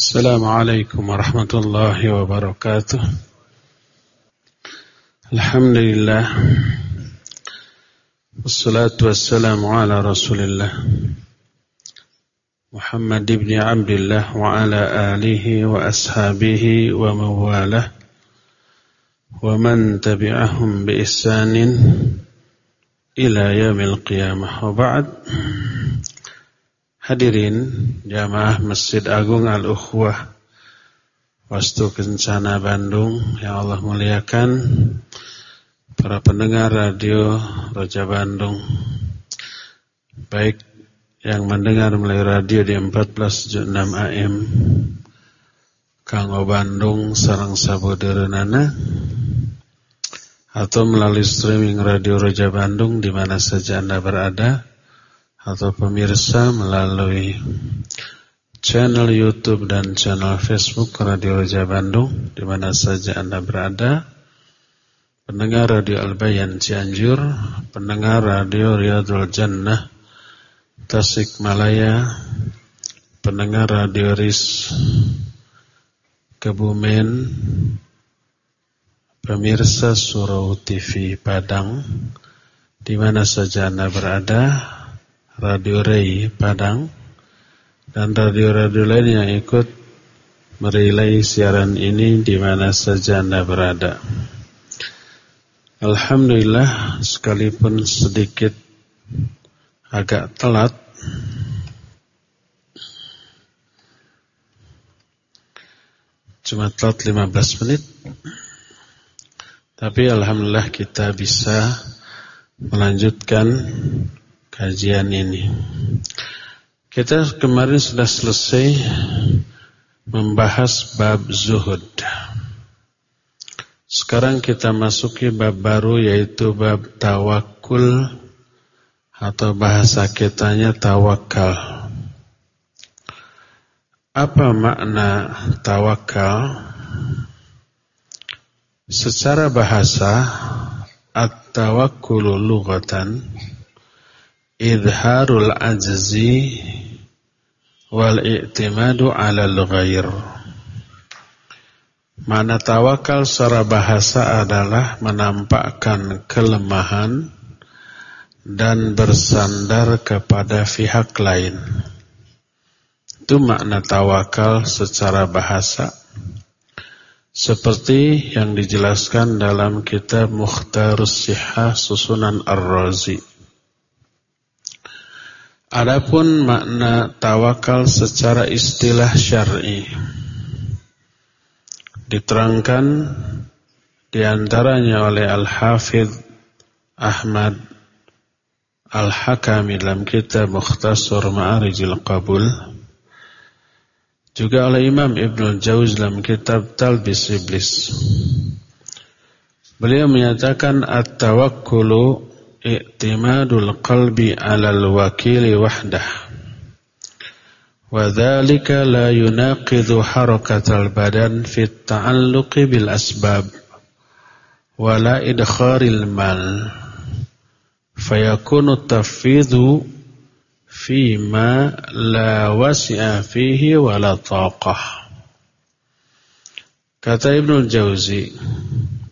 السلام عليكم ورحمة الله وبركاته. الحمد لله والصلاة والسلام على رسول الله محمد بن عبد الله وعلى آله وأصحابه ومواله ومن تبعهم بإحسان إلى يوم القيامة. وبعد Hadirin jamaah Masjid Agung Al-Ukhwah Wastu Kencana Bandung yang Allah muliakan para pendengar radio Roja Bandung. Baik yang mendengar melalui radio di 14.6 AM Kanggo Bandung sarang saboderenana atau melalui streaming radio Roja Bandung di mana saja Anda berada atau pemirsa melalui channel YouTube dan channel Facebook Radio Raja Bandung di mana saja Anda berada. Pendengar Radio Al-Bayan Cianjur, pendengar Radio Riyadul Jannah Tasikmalaya, pendengar Radio RIS Kebumen, pemirsa Surau TV Padang, di mana saja Anda berada, Radio Ray Padang dan radio-radio lain yang ikut merilai siaran ini di mana saja Anda berada. Alhamdulillah sekalipun sedikit agak telat cuma telat 15 menit tapi Alhamdulillah kita bisa melanjutkan kajian ini. Kita kemarin sudah selesai membahas bab zuhud. Sekarang kita masuki bab baru yaitu bab tawakul atau bahasa kitanya tawakal. Apa makna tawakal? Secara bahasa at-tawakkulu lughatan idharul ajzi wal i'timadu 'alal ghair. Mana tawakal secara bahasa adalah menampakkan kelemahan dan bersandar kepada pihak lain. Itu makna tawakal secara bahasa. Seperti yang dijelaskan dalam kitab Mukhtarus Sihah Susunan Ar-Razi. Adapun makna tawakal secara istilah syar'i diterangkan di antaranya oleh Al-Hafidh Ahmad Al-Hakami dalam kitab Mukhtasar Ma'arijil Qabul juga oleh Imam Ibn Jawz dalam kitab Talbis Iblis. Beliau menyatakan at-tawakkulu i'timadul qalbi 'alal wakili wahdah wa dhalika la yunaqidu harakatal badan fi ta'alluqi bil asbab wa la idkharil mal fayakunu tafidhu fi ma la wasi'a fihi wa la taqah kata Ibnu Jauzi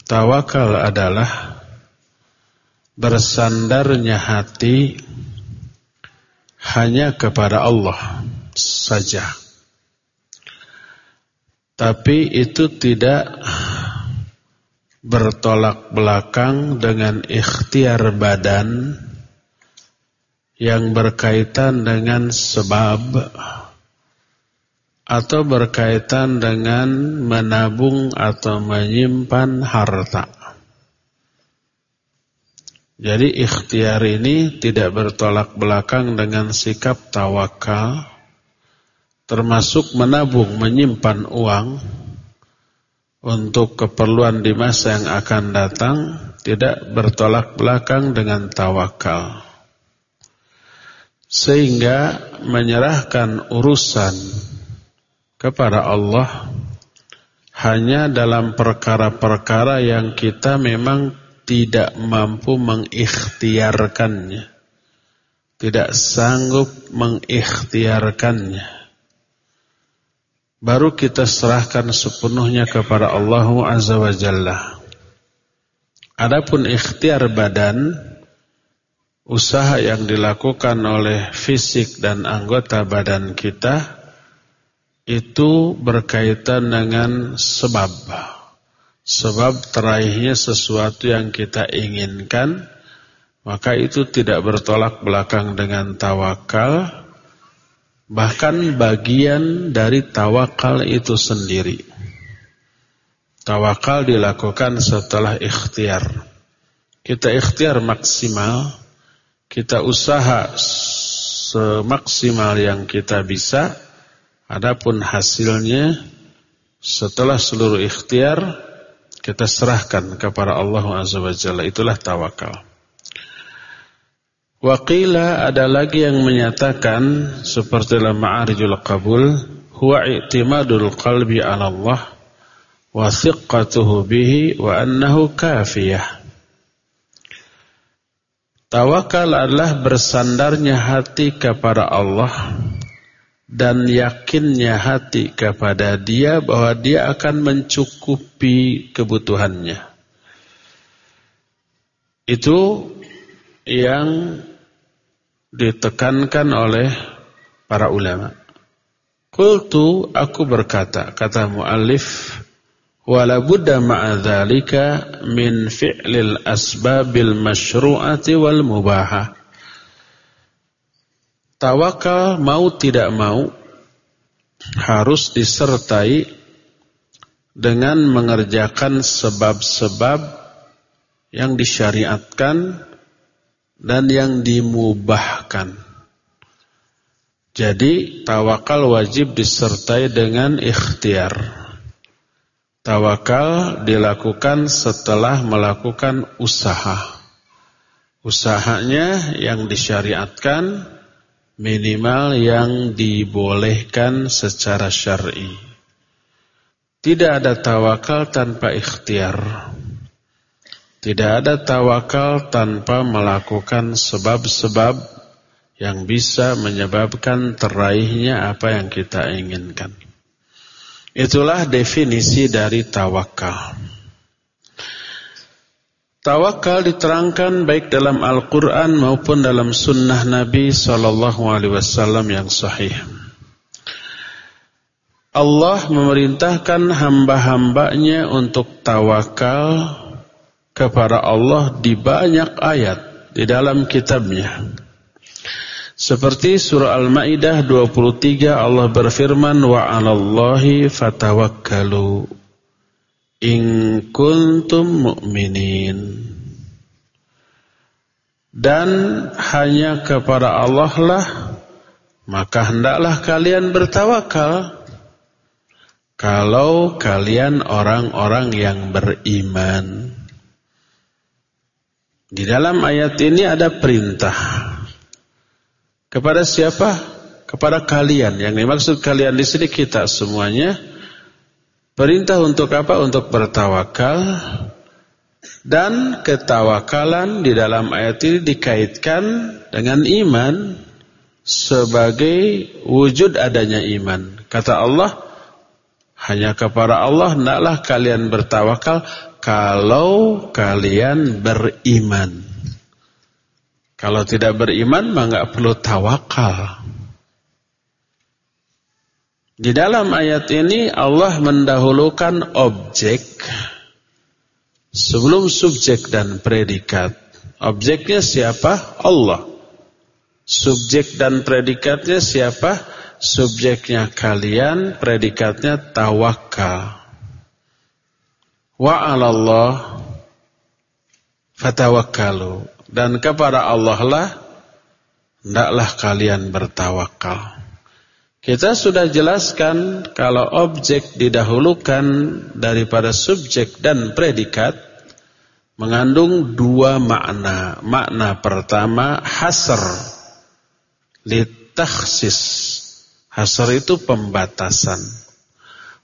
tawakal adalah bersandarnya hati hanya kepada Allah saja. Tapi itu tidak bertolak belakang dengan ikhtiar badan yang berkaitan dengan sebab atau berkaitan dengan menabung atau menyimpan harta. Jadi ikhtiar ini tidak bertolak belakang dengan sikap tawakal, termasuk menabung, menyimpan uang untuk keperluan di masa yang akan datang, tidak bertolak belakang dengan tawakal. Sehingga menyerahkan urusan kepada Allah hanya dalam perkara-perkara yang kita memang tidak mampu mengikhtiarkannya, tidak sanggup mengikhtiarkannya. baru kita serahkan sepenuhnya kepada Allah Azza wa Jalla. Adapun ikhtiar badan, usaha yang dilakukan oleh fisik dan anggota badan kita itu berkaitan dengan sebab. Sebab teraihnya sesuatu yang kita inginkan, maka itu tidak bertolak belakang dengan tawakal, bahkan bagian dari tawakal itu sendiri. Tawakal dilakukan setelah ikhtiar. Kita ikhtiar maksimal, kita usaha semaksimal yang kita bisa, adapun hasilnya setelah seluruh ikhtiar kita serahkan kepada Allah Azza wa Jalla. Itulah tawakal. Waqila ada lagi yang menyatakan seperti dalam Ma'arijul Qabul, huwa i'timadul qalbi 'ala Allah wa thiqatuhu bihi wa annahu kafiyah. Tawakal adalah bersandarnya hati kepada Allah dan yakinnya hati kepada dia bahwa dia akan mencukupi kebutuhannya. Itu yang ditekankan oleh para ulama. Qultu aku berkata, kata muallif, wala budda ma'a dzalika min fi'lil asbabil masyru'ati wal mubahah. Tawakal mau tidak mau harus disertai dengan mengerjakan sebab-sebab yang disyariatkan dan yang dimubahkan. Jadi tawakal wajib disertai dengan ikhtiar. Tawakal dilakukan setelah melakukan usaha. Usahanya yang disyariatkan minimal yang dibolehkan secara syar'i. Tidak ada tawakal tanpa ikhtiar. Tidak ada tawakal tanpa melakukan sebab-sebab yang bisa menyebabkan teraihnya apa yang kita inginkan. Itulah definisi dari tawakal. Tawakal diterangkan baik dalam Al-Quran maupun dalam sunnah Nabi Sallallahu Alaihi Wasallam yang sahih. Allah memerintahkan hamba-hambanya untuk tawakal kepada Allah di banyak ayat di dalam kitabnya. Seperti surah Al-Maidah 23 Allah berfirman wa 'alallahi fatawakkalu in kuntum mu'minin. Dan hanya kepada Allah lah maka hendaklah kalian bertawakal. Kalau kalian orang-orang yang beriman. Di dalam ayat ini ada perintah. Kepada siapa? kepada kalian. Yang dimaksud kalian di sini kita semuanya Perintah untuk apa? Untuk bertawakal dan ketawakalan di dalam ayat ini dikaitkan dengan iman sebagai wujud adanya iman. Kata Allah, hanya kepada Allah hendaklah kalian bertawakal kalau kalian beriman. Kalau tidak beriman, maka perlu tawakal. Di dalam ayat ini Allah mendahulukan objek sebelum subjek dan predikat. Objeknya siapa? Allah. Subjek dan predikatnya siapa? Subjeknya kalian, predikatnya tawakal. Wa 'alallah fatawakkalu. Dan kepada Allah lah hendaklah kalian bertawakal. Kita sudah jelaskan kalau objek didahulukan daripada subjek dan predikat mengandung dua makna. Makna pertama hasr litakhsis. Hasr itu pembatasan.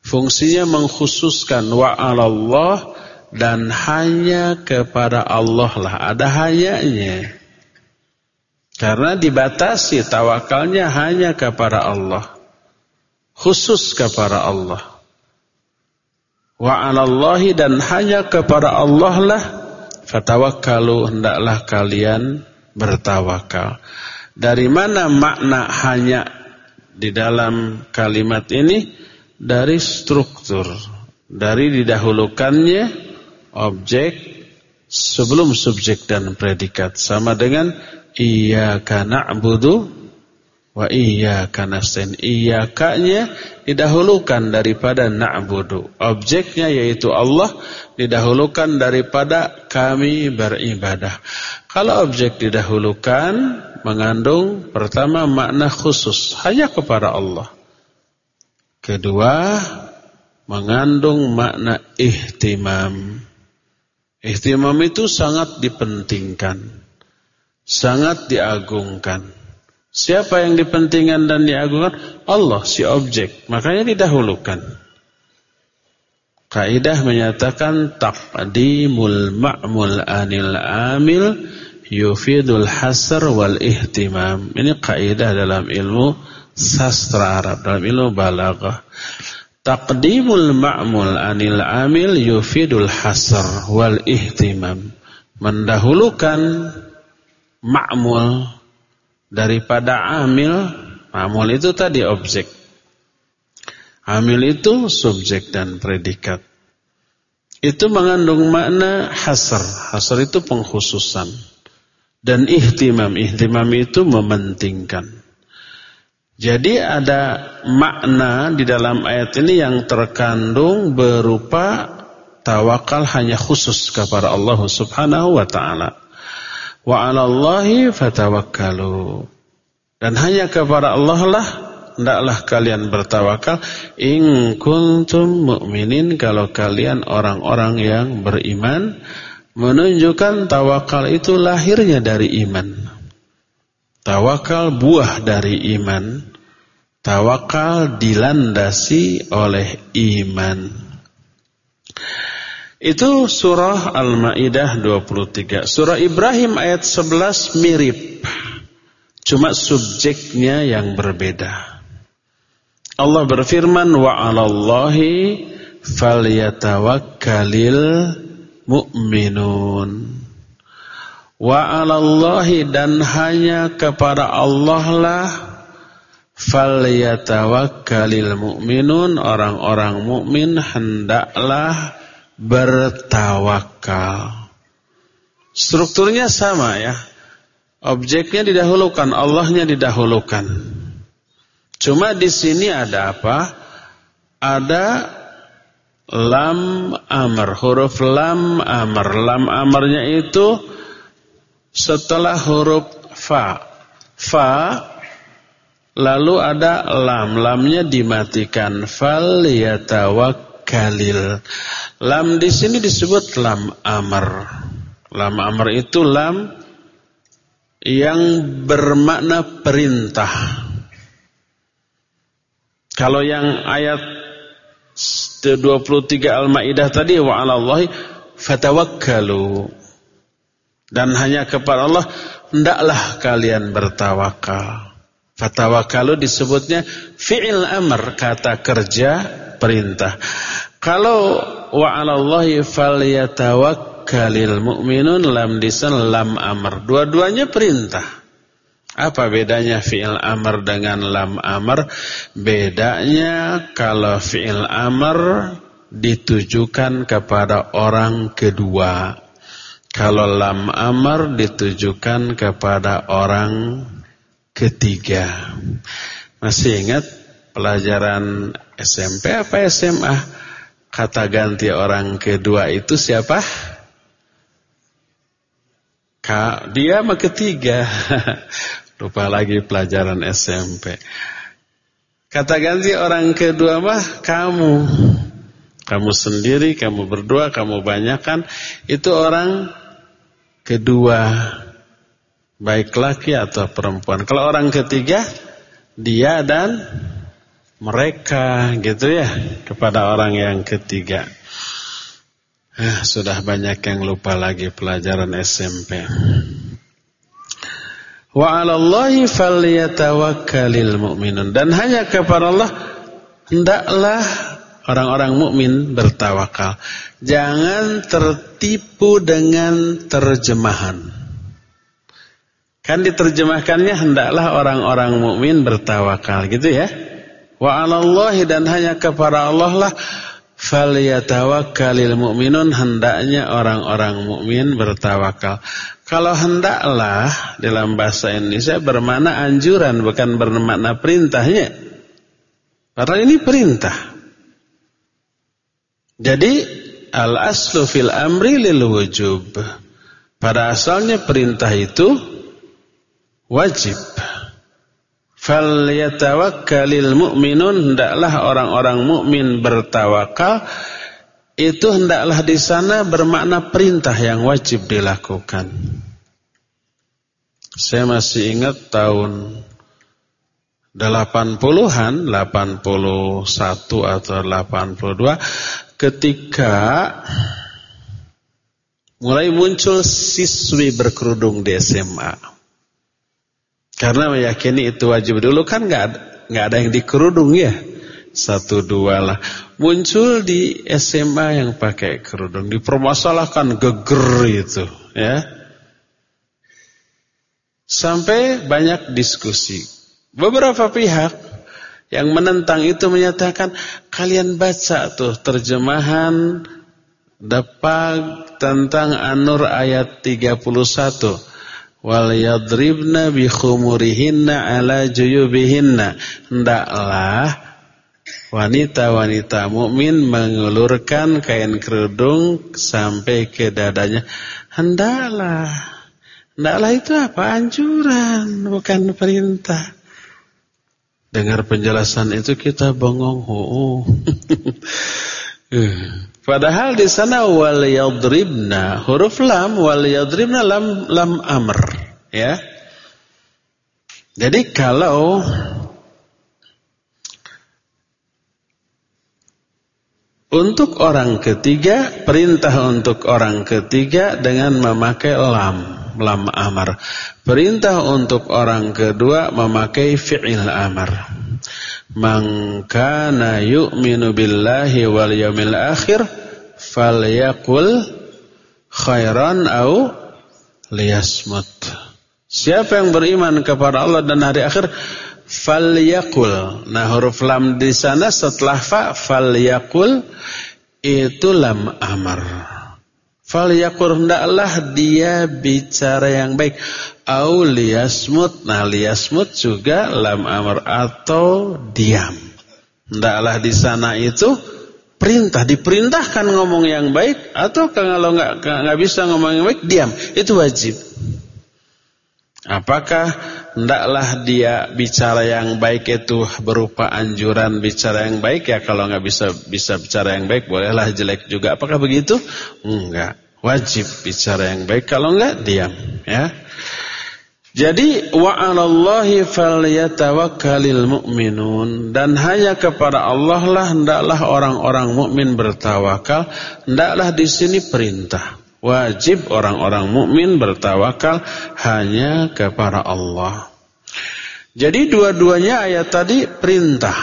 Fungsinya mengkhususkan wa Allah dan hanya kepada Allah lah. Ada hayanya. Karena dibatasi tawakalnya hanya kepada Allah. Khusus kepada Allah. Wa 'alallahi dan hanya kepada Allah lah fatawakkalu hendaklah kalian bertawakal. Dari mana makna hanya di dalam kalimat ini? Dari struktur, dari didahulukannya objek sebelum subjek dan predikat sama dengan iyyaka na'budu Wa iyyaka nasta'in. Iyyakanya didahulukan daripada na'budu. Objeknya yaitu Allah didahulukan daripada kami beribadah. Kalau objek didahulukan mengandung pertama makna khusus hanya kepada Allah. Kedua mengandung makna ihtimam. Ihtimam itu sangat dipentingkan, sangat diagungkan. Siapa yang dipentingkan dan diagungkan? Allah, si objek. Makanya didahulukan. Kaidah menyatakan taqdimul ma'mul anil amil yufidul hasr wal ihtimam. Ini kaidah dalam ilmu sastra Arab, dalam ilmu balaghah. Taqdimul ma'mul anil amil yufidul hasr wal ihtimam. Mendahulukan ma'mul daripada amil. Amil itu tadi objek. Amil itu subjek dan predikat. Itu mengandung makna hasr. Hasr itu pengkhususan. Dan ihtimam. Ihtimam itu mementingkan. Jadi ada makna di dalam ayat ini yang terkandung berupa tawakal hanya khusus kepada Allah Subhanahu wa taala. Wa 'alallahi fatawakkalu. Dan hanya kepada Allah lah hendaklah kalian bertawakal in kuntum mu'minin kalau kalian orang-orang yang beriman menunjukkan tawakal itu lahirnya dari iman. Tawakal buah dari iman. Tawakal dilandasi oleh iman. Itu surah Al-Maidah 23. Surah Ibrahim ayat 11 mirip. Cuma subjeknya yang berbeda. Allah berfirman wa 'alallahi falyatawakkalil mu'minun. Wa 'alallahi dan hanya kepada Allah lah falyatawakkalil mu'minun orang-orang mukmin hendaklah bertawakal. Strukturnya sama ya. Objeknya didahulukan, Allahnya didahulukan. Cuma di sini ada apa? Ada lam amr, huruf lam amr. Lam amarnya itu setelah huruf fa. Fa lalu ada lam, lamnya dimatikan. Fal yatawakkalil. Lam di sini disebut lam amr. Lam amr itu lam yang bermakna perintah. Kalau yang ayat 23 Al-Maidah tadi wa 'alallahi fatawakkalu. Dan hanya kepada Allah hendaklah kalian bertawakal. Fatawakalu disebutnya fi'il amr, kata kerja perintah. Kalau wa 'alallahi falyatawakkalul mu'minun lam disan lam amr. Dua-duanya perintah. Apa bedanya fi'il amr dengan lam amr? Bedanya kalau fi'il amr ditujukan kepada orang kedua. Kalau lam amr ditujukan kepada orang ketiga. Masih ingat pelajaran SMP apa SMA? Kata ganti orang kedua itu siapa? Ka, dia mah ketiga. Lupa lagi pelajaran SMP. Kata ganti orang kedua mah kamu. Kamu sendiri, kamu berdua, kamu banyakkan. Itu orang kedua. Baik laki atau perempuan. Kalau orang ketiga, dia dan mereka gitu ya kepada orang yang ketiga. Eh, sudah banyak yang lupa lagi pelajaran SMP. Wa 'alallahi falyatawakkalul mu'minun dan hanya kepada Allah hendaklah orang-orang mukmin bertawakal. Jangan tertipu dengan terjemahan. Kan diterjemahkannya hendaklah orang-orang mukmin bertawakal gitu ya. Wa 'alallahi dan hanya kepada Allah lah falyatawakkalil mu'minun hendaknya orang-orang mukmin bertawakal. Kalau hendaklah dalam bahasa Indonesia bermakna anjuran bukan bermakna perintahnya. Padahal ini perintah. Jadi al-aslu fil amri lil wujub. Pada asalnya perintah itu wajib. Falyatawakkalil mu'minun hendaklah orang-orang mukmin bertawakal itu hendaklah di sana bermakna perintah yang wajib dilakukan. Saya masih ingat tahun 80-an, 81 atau 82 ketika mulai muncul siswi berkerudung di SMA. Karena meyakini itu wajib dulu. Kan nggak nggak ada yang dikerudung ya. Satu dua lah. Muncul di SMA yang pakai kerudung. Dipermasalahkan geger itu ya. Sampai banyak diskusi. Beberapa pihak yang menentang itu menyatakan kalian baca tuh terjemahan Depag tentang An-Nur ayat 31 wal yadribna bi khumurihinna ala juyubihinna hendaklah wanita-wanita mukmin mengulurkan kain kerudung sampai ke dadanya. Hendaklah. Hendaklah itu apa? Anjuran, bukan perintah. Dengar penjelasan itu kita bengong. Oh. Padahal di sana wal yadribna huruf lam wal yadribna lam lam amr ya. Jadi kalau Untuk orang ketiga, perintah untuk orang ketiga dengan memakai lam, lam amar. Perintah untuk orang kedua memakai fi'il amar. Man kana yu'minu billahi wal yawmil akhir falyaqul khairan au liyasmut. Siapa yang beriman kepada Allah dan hari akhir falyakul. Nah huruf lam di sana setelah fa falyakul itu lam amar. Falyakul hendaklah dia bicara yang baik. Au liyasmut. Nah liyasmut juga lam amar atau diam. Hendaklah di sana itu perintah diperintahkan ngomong yang baik atau kalau nggak nggak bisa ngomong yang baik diam itu wajib. Apakah hendaklah dia bicara yang baik itu berupa anjuran bicara yang baik ya kalau nggak bisa bisa bicara yang baik bolehlah jelek juga. Apakah begitu? Enggak. Wajib bicara yang baik kalau enggak diam ya. Jadi wa 'alallahi falyatawakkalul mu'minun dan hanya kepada Allah lah hendaklah orang-orang mukmin bertawakal. Hendaklah di sini perintah. Wajib orang-orang mukmin bertawakal hanya kepada Allah. Jadi dua-duanya ayat tadi perintah.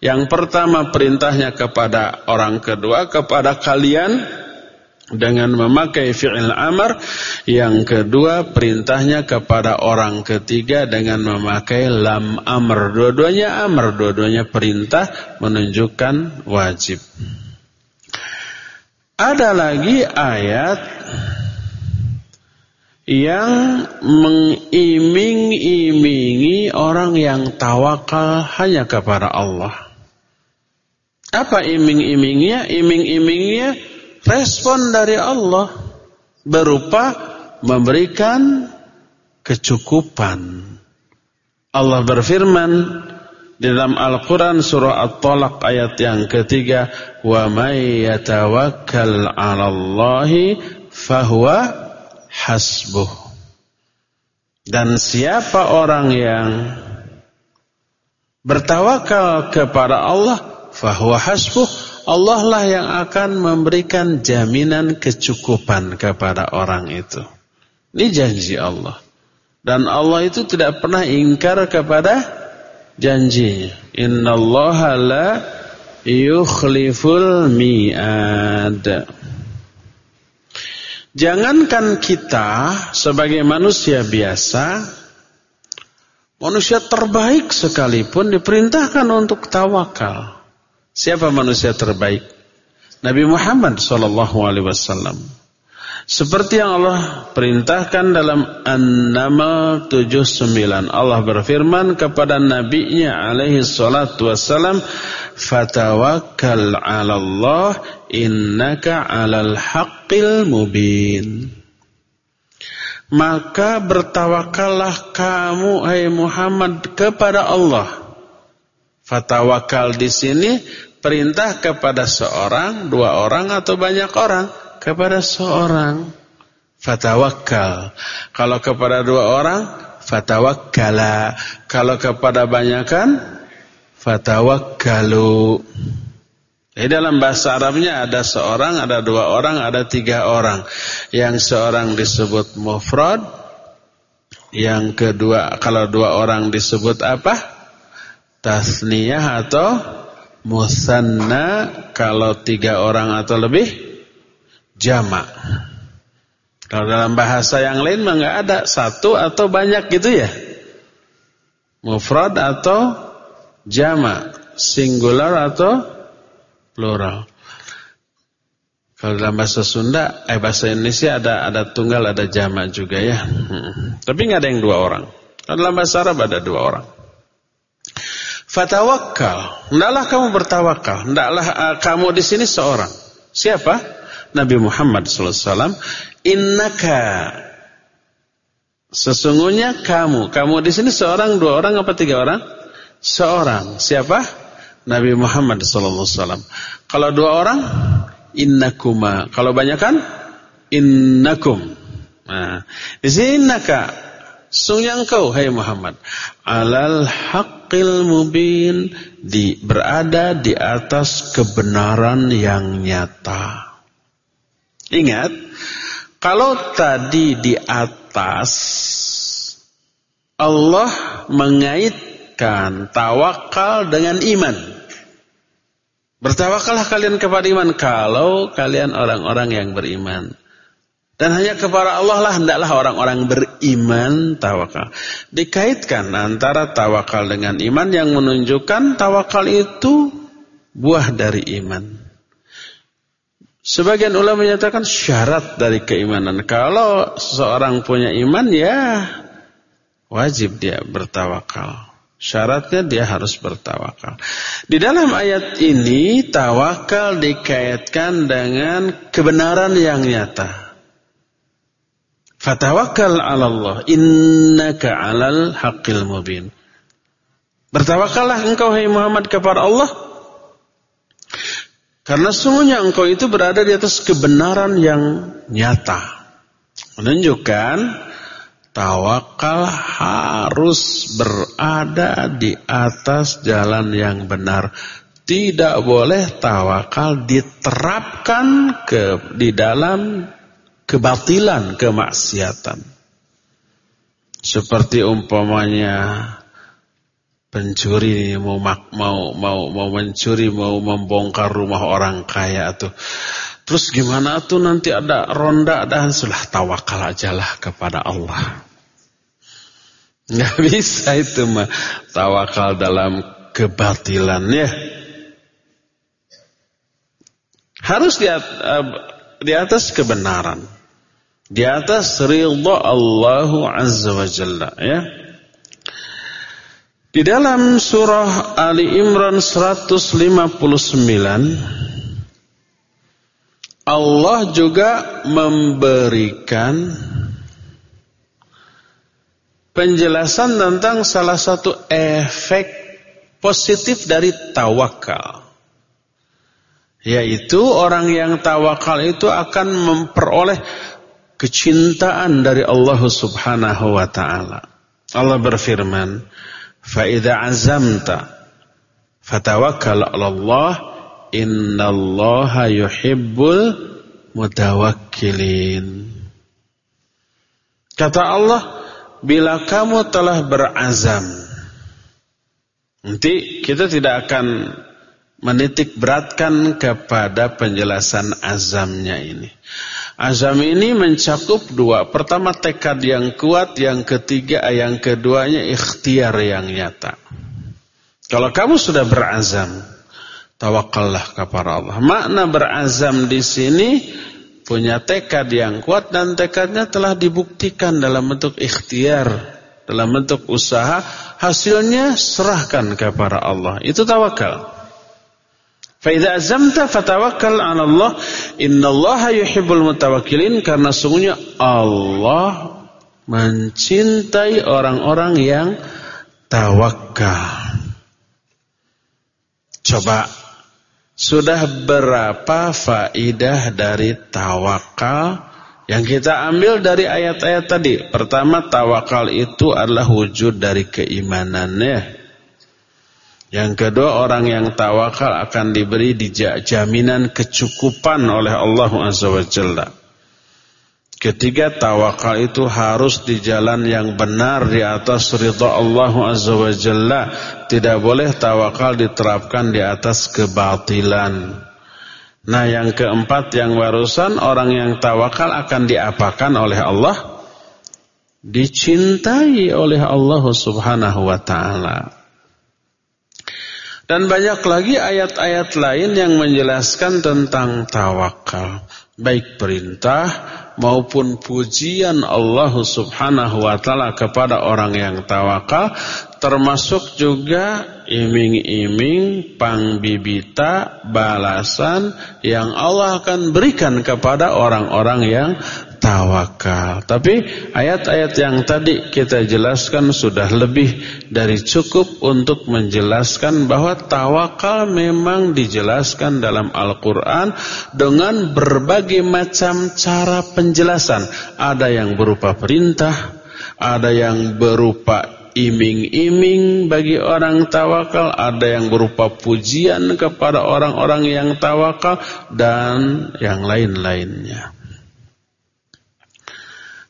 Yang pertama perintahnya kepada orang kedua, kepada kalian dengan memakai fi'il amar. Yang kedua perintahnya kepada orang ketiga dengan memakai lam amr. Dua-duanya amr, dua-duanya perintah menunjukkan wajib. Ada lagi ayat yang mengiming-imingi orang yang tawakal hanya kepada Allah. Apa iming-imingnya? Iming-imingnya respon dari Allah berupa memberikan kecukupan. Allah berfirman, di dalam Al-Quran surah At-Talaq ayat yang ketiga wa may yatawakkal 'alallahi fahuwa hasbuh. Dan siapa orang yang bertawakal kepada Allah fahuwa hasbuh Allah lah yang akan memberikan jaminan kecukupan kepada orang itu. Ini janji Allah. Dan Allah itu tidak pernah ingkar kepada janjinya. Innallaha la yukhliful mi'ad. Jangankan kita sebagai manusia biasa, manusia terbaik sekalipun diperintahkan untuk tawakal. Siapa manusia terbaik? Nabi Muhammad sallallahu alaihi wasallam. Seperti yang Allah perintahkan dalam An-Naml 79. Allah berfirman kepada nabinya alaihi salatu wassalam, "Fatawakkal 'ala Allah innaka 'alal haqqil mubin." Maka bertawakallah kamu hai Muhammad kepada Allah. Fatawakal di sini perintah kepada seorang, dua orang atau banyak orang kepada seorang fatawakkal. Kalau kepada dua orang fatawakkala. Kalau kepada banyakan fatawakkalu. Di dalam bahasa Arabnya ada seorang, ada dua orang, ada tiga orang. Yang seorang disebut mufrad, yang kedua kalau dua orang disebut apa? Tasniyah atau musanna, kalau tiga orang atau lebih jamak. Kalau dalam bahasa yang lain mah nggak ada satu atau banyak gitu ya. Mufrad atau jamak, singular atau plural. Kalau dalam bahasa Sunda, eh bahasa Indonesia ada ada tunggal, ada jamak juga ya. Hmm. Tapi nggak ada yang dua orang. Kalau dalam bahasa Arab ada dua orang. Fatawakkal, hendaklah kamu bertawakal, hendaklah uh, kamu di sini seorang. Siapa? Nabi Muhammad SAW innaka. Sesungguhnya kamu kamu di sini seorang dua orang apa tiga orang? Seorang. Siapa? Nabi Muhammad SAW kalau dua orang? Innakuma. Kalau banyak kan? Innakum. Nah di sini innaka. Sungguh engkau hai Muhammad. Alal haqqil mubin. Di berada di atas kebenaran yang nyata Ingat, kalau tadi di atas Allah mengaitkan tawakal dengan iman. Bertawakallah kalian kepada iman kalau kalian orang-orang yang beriman. Dan hanya kepada Allah lah hendaklah orang-orang beriman tawakal. Dikaitkan antara tawakal dengan iman yang menunjukkan tawakal itu buah dari iman. Sebagian ulama menyatakan syarat dari keimanan. Kalau seseorang punya iman ya wajib dia bertawakal. Syaratnya dia harus bertawakal. Di dalam ayat ini tawakal dikaitkan dengan kebenaran yang nyata. Fatawakal 'ala Allah innaka 'alal haqqil mubin. Bertawakallah engkau hai Muhammad kepada Allah karena sungguhnya engkau itu berada di atas kebenaran yang nyata. Menunjukkan tawakal harus berada di atas jalan yang benar. Tidak boleh tawakal diterapkan ke di dalam kebatilan, kemaksiatan. Seperti umpamanya pencuri mau mau mau mau mencuri mau membongkar rumah orang kaya tuh. Terus gimana tuh nanti ada ronda dan sudah tawakal ajalah kepada Allah. Nggak bisa itu mah tawakal dalam kebatilan ya. Harus di, di atas kebenaran. Di atas ridha Allah azza wa jalla ya di dalam surah Ali Imran 159 Allah juga memberikan penjelasan tentang salah satu efek positif dari tawakal. Yaitu orang yang tawakal itu akan memperoleh kecintaan dari Allah Subhanahu wa taala. Allah berfirman, Faida azamta fatwakal Allah, inna Allah innallaha yuhibbul mutawakkilin. Kata Allah, bila kamu telah berazam, nanti kita tidak akan menitik beratkan kepada penjelasan azamnya ini. Azam ini mencakup dua. Pertama tekad yang kuat, yang ketiga yang keduanya ikhtiar yang nyata. Kalau kamu sudah berazam, tawakallah kepada Allah. Makna berazam di sini punya tekad yang kuat dan tekadnya telah dibuktikan dalam bentuk ikhtiar, dalam bentuk usaha, hasilnya serahkan kepada Allah. Itu tawakal. Faida azamta fatawakkal 'ala Allah. Innallaha yuhibbul mutawakkilin karena sungguhnya Allah mencintai orang-orang yang tawakal. Coba sudah berapa faidah dari tawakal yang kita ambil dari ayat-ayat tadi? Pertama, tawakal itu adalah wujud dari keimanannya. Yang kedua orang yang tawakal akan diberi jaminan kecukupan oleh Allah Azza wa. Ketiga tawakal itu harus di jalan yang benar di atas ridha Allah Azza wa. Tidak boleh tawakal diterapkan di atas kebatilan. Nah yang keempat yang barusan orang yang tawakal akan diapakan oleh Allah? Dicintai oleh Allah Subhanahu wa taala. Dan banyak lagi ayat-ayat lain yang menjelaskan tentang tawakal. Baik perintah maupun pujian Allah subhanahu wa ta'ala kepada orang yang tawakal. Termasuk juga iming-iming, pangbibita, balasan yang Allah akan berikan kepada orang-orang yang tawakal. Tapi ayat-ayat yang tadi kita jelaskan sudah lebih dari cukup untuk menjelaskan bahwa tawakal memang dijelaskan dalam Al-Quran dengan berbagai macam cara penjelasan. Ada yang berupa perintah, ada yang berupa iming-iming bagi orang tawakal, ada yang berupa pujian kepada orang-orang yang tawakal, dan yang lain-lainnya.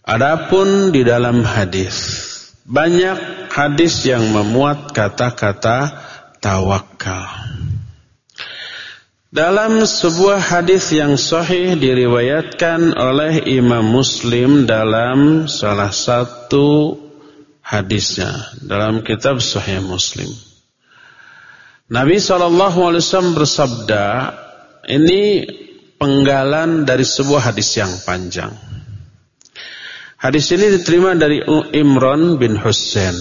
Adapun di dalam hadis banyak hadis yang memuat kata-kata tawakal. Dalam sebuah hadis yang sahih diriwayatkan oleh Imam Muslim dalam salah satu hadisnya dalam kitab Sahih Muslim. Nabi SAW bersabda, ini penggalan dari sebuah hadis yang panjang. Hadis ini diterima dari Imran bin Hussein.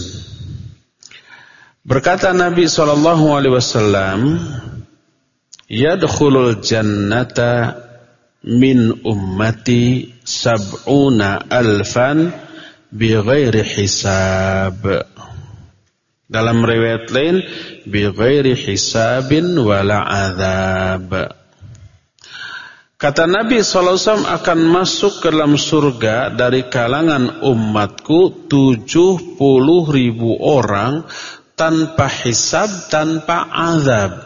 Berkata Nabi sallallahu alaihi wasallam, "Yadkhulul jannata min ummati sab'una alfan bighairi hisab." Dalam riwayat lain, bighairi hisabin wala azab. Kata Nabi SAW akan masuk ke dalam surga dari kalangan umatku 70 ribu orang tanpa hisab, tanpa azab.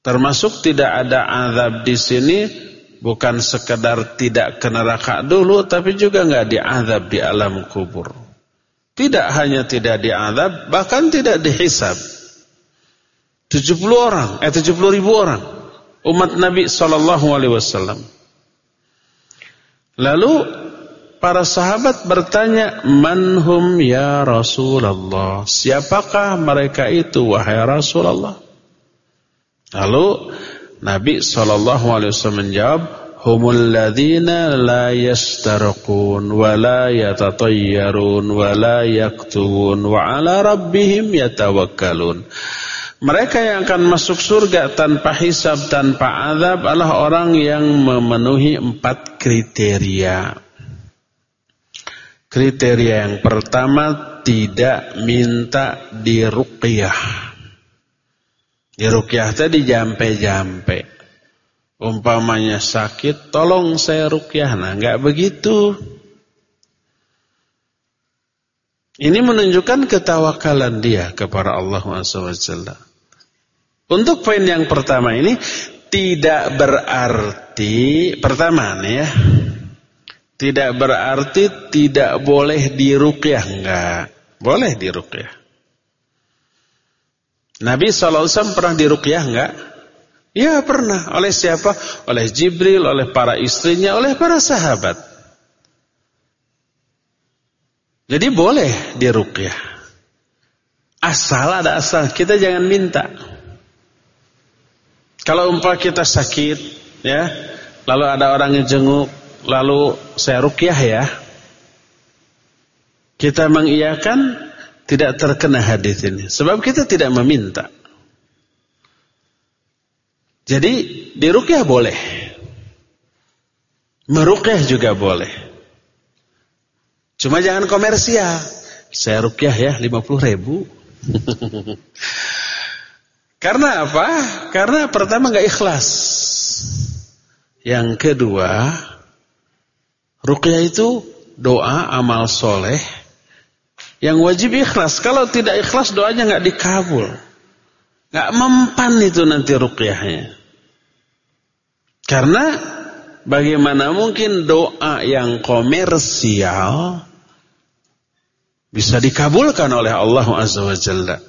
Termasuk tidak ada azab di sini bukan sekedar tidak ke neraka dulu tapi juga nggak diazab di alam kubur. Tidak hanya tidak diazab bahkan tidak dihisab. 70 orang, eh 70 ribu orang umat Nabi sallallahu alaihi wasallam. Lalu para sahabat bertanya, "Manhum ya Rasulullah?" Siapakah mereka itu wahai Rasulullah? Lalu Nabi sallallahu alaihi wasallam menjawab, "Humul ladzina la yastarqun wa la yatatayyarun wa la yaktubun wa ala rabbihim yatawakkalun." Mereka yang akan masuk surga tanpa hisab, tanpa azab adalah orang yang memenuhi empat kriteria. Kriteria yang pertama tidak minta diruqyah. Diruqyah tadi jampe-jampe. Umpamanya sakit, tolong saya ruqyah. Nah, enggak begitu. Ini menunjukkan ketawakalan dia kepada Allah SWT. Untuk poin yang pertama ini tidak berarti pertama nih ya. Tidak berarti tidak boleh diruqyah enggak. Boleh diruqyah. Nabi SAW pernah diruqyah enggak? Ya pernah. Oleh siapa? Oleh Jibril, oleh para istrinya, oleh para sahabat. Jadi boleh diruqyah. Asal ada asal. Kita jangan minta. Kalau umpah kita sakit, ya, lalu ada orang yang jenguk, lalu saya ruqyah ya. Kita mengiyakan tidak terkena hadis ini. Sebab kita tidak meminta. Jadi dirukyah boleh. Merukyah juga boleh. Cuma jangan komersial. Saya rukyah ya 50 ribu. Karena apa? Karena pertama nggak ikhlas. Yang kedua, rukyah itu doa amal soleh yang wajib ikhlas. Kalau tidak ikhlas doanya nggak dikabul. nggak mempan itu nanti ruqyahnya. Karena bagaimana mungkin doa yang komersial bisa dikabulkan oleh Allah Azza wa Jalla.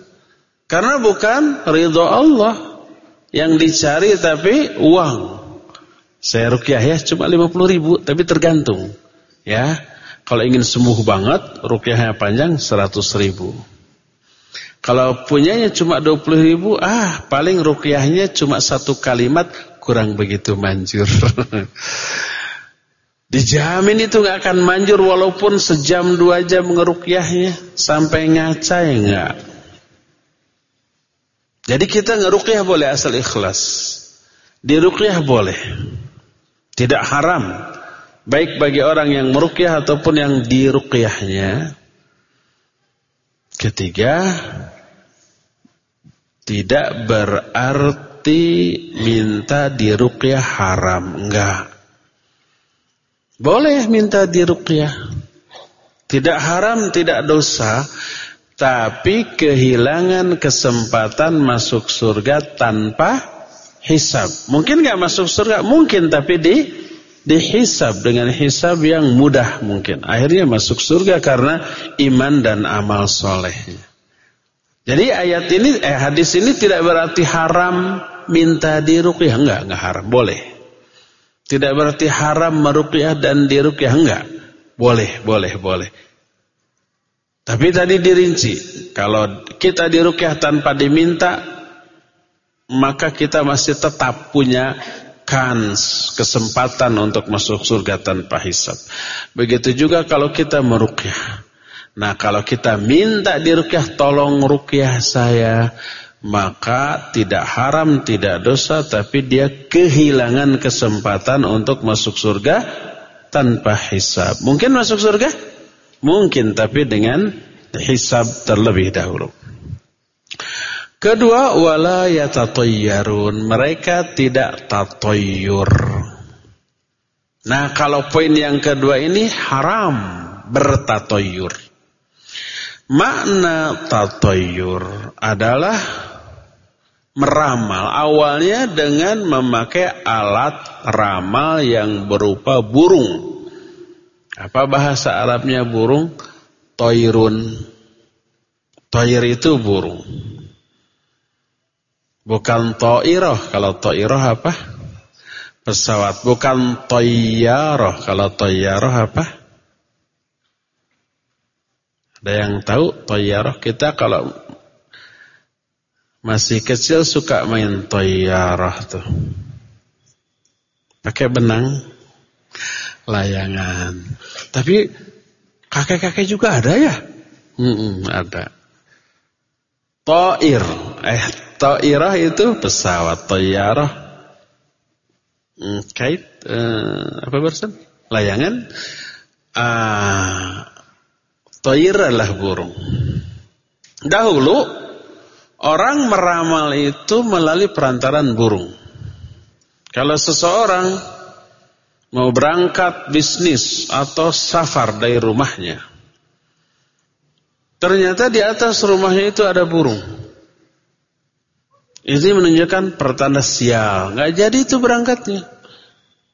Karena bukan ridho Allah yang dicari tapi uang. Saya rukyah ya cuma 50 ribu tapi tergantung. Ya, kalau ingin sembuh banget, rukyahnya panjang 100 ribu. Kalau punyanya cuma 20 ribu, ah paling rukyahnya cuma satu kalimat, kurang begitu manjur. Dijamin itu gak akan manjur walaupun sejam dua jam ngerukyahnya. Sampai ngaca ya gak. Jadi kita ngerukyah boleh asal ikhlas. Dirukyah boleh. Tidak haram baik bagi orang yang meruqyah ataupun yang diruqyahnya. Ketiga, tidak berarti minta diruqyah haram, enggak. Boleh minta diruqyah. Tidak haram, tidak dosa, tapi kehilangan kesempatan masuk surga tanpa hisab. Mungkin enggak masuk surga? Mungkin, tapi di dihisab dengan hisab yang mudah mungkin. Akhirnya masuk surga karena iman dan amal solehnya. Jadi ayat ini, eh hadis ini tidak berarti haram minta diruqyah enggak, enggak haram, boleh. Tidak berarti haram meruqyah dan diruqyah enggak. Boleh, boleh, boleh. Tapi tadi dirinci, kalau kita diruqyah tanpa diminta, maka kita masih tetap punya kans, kesempatan untuk masuk surga tanpa hisab. Begitu juga kalau kita merukyah. Nah kalau kita minta dirukyah, tolong rukyah saya. Maka tidak haram, tidak dosa, tapi dia kehilangan kesempatan untuk masuk surga tanpa hisab. Mungkin masuk surga? Mungkin, tapi dengan hisab terlebih dahulu. Kedua, wala yatatayyarun. Mereka tidak tatoyur. Nah, kalau poin yang kedua ini haram bertatoyur. Makna tatoyur adalah meramal. Awalnya dengan memakai alat ramal yang berupa burung. Apa bahasa Arabnya burung? Toirun. Toir itu burung. Bukan to'iroh. Kalau to'iroh apa? Pesawat. Bukan toyaroh. Kalau toyaroh apa? Ada yang tahu toyaroh? Kita kalau masih kecil suka main toyaroh tuh. Pakai benang. Layangan. Tapi kakek-kakek juga ada ya? Hmm, ada. Toir. Eh Ta'irah itu pesawat, tayyarah hmm, kait uh, apa barusan? Layangan. Uh, Toir adalah burung. Dahulu orang meramal itu melalui perantaran burung. Kalau seseorang mau berangkat bisnis atau safar dari rumahnya, ternyata di atas rumahnya itu ada burung. Ini menunjukkan pertanda sial. Nggak jadi itu berangkatnya.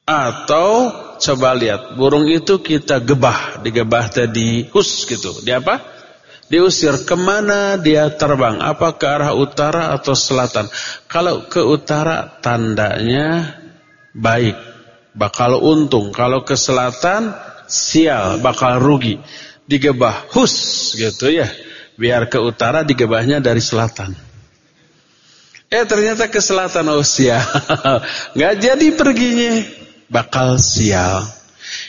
Atau coba lihat burung itu kita gebah, digebah tadi hus gitu. Di apa? Diusir ke mana dia terbang? Apa ke arah utara atau selatan? Kalau ke utara tandanya baik, bakal untung. Kalau ke selatan sial, bakal rugi. Digebah hus gitu ya. Biar ke utara digebahnya dari selatan. Eh ternyata ke selatan oh sial. Nggak jadi perginya. Bakal sial.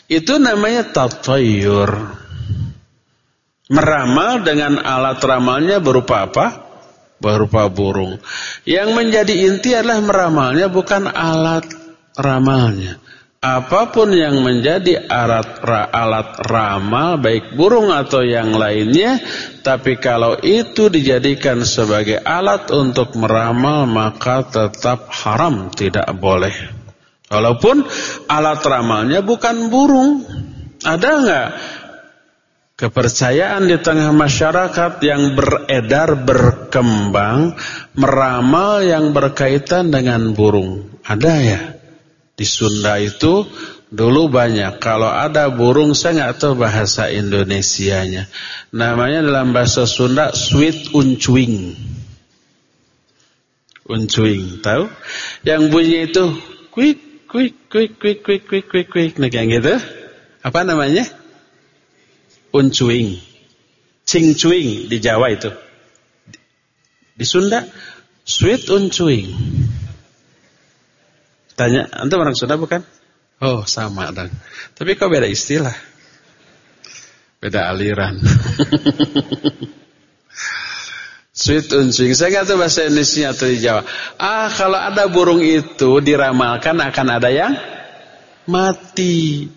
Itu namanya tatayur. Meramal dengan alat ramalnya berupa apa? Berupa burung. Yang menjadi inti adalah meramalnya bukan alat ramalnya. Apa pun yang menjadi alat, alat ramal baik burung atau yang lainnya tapi kalau itu dijadikan sebagai alat untuk meramal maka tetap haram tidak boleh. Walaupun alat ramalnya bukan burung. Ada enggak kepercayaan di tengah masyarakat yang beredar berkembang meramal yang berkaitan dengan burung? Ada ya di Sunda itu dulu banyak. Kalau ada burung saya nggak tahu bahasa Indonesianya. Namanya dalam bahasa Sunda sweet uncuing. Uncuing, tahu? Yang bunyi itu quick quick quick quick quick quick quick quick nah kayak gitu. Apa namanya? Uncuing. Cingcuing di Jawa itu. Di Sunda sweet uncuing. Tanya, antum orang Sunda bukan? Oh, sama dan. Tapi kok beda istilah? Beda aliran. Sweet unsing. Saya nggak tahu bahasa Indonesia atau di Jawa. Ah, kalau ada burung itu diramalkan akan ada yang mati.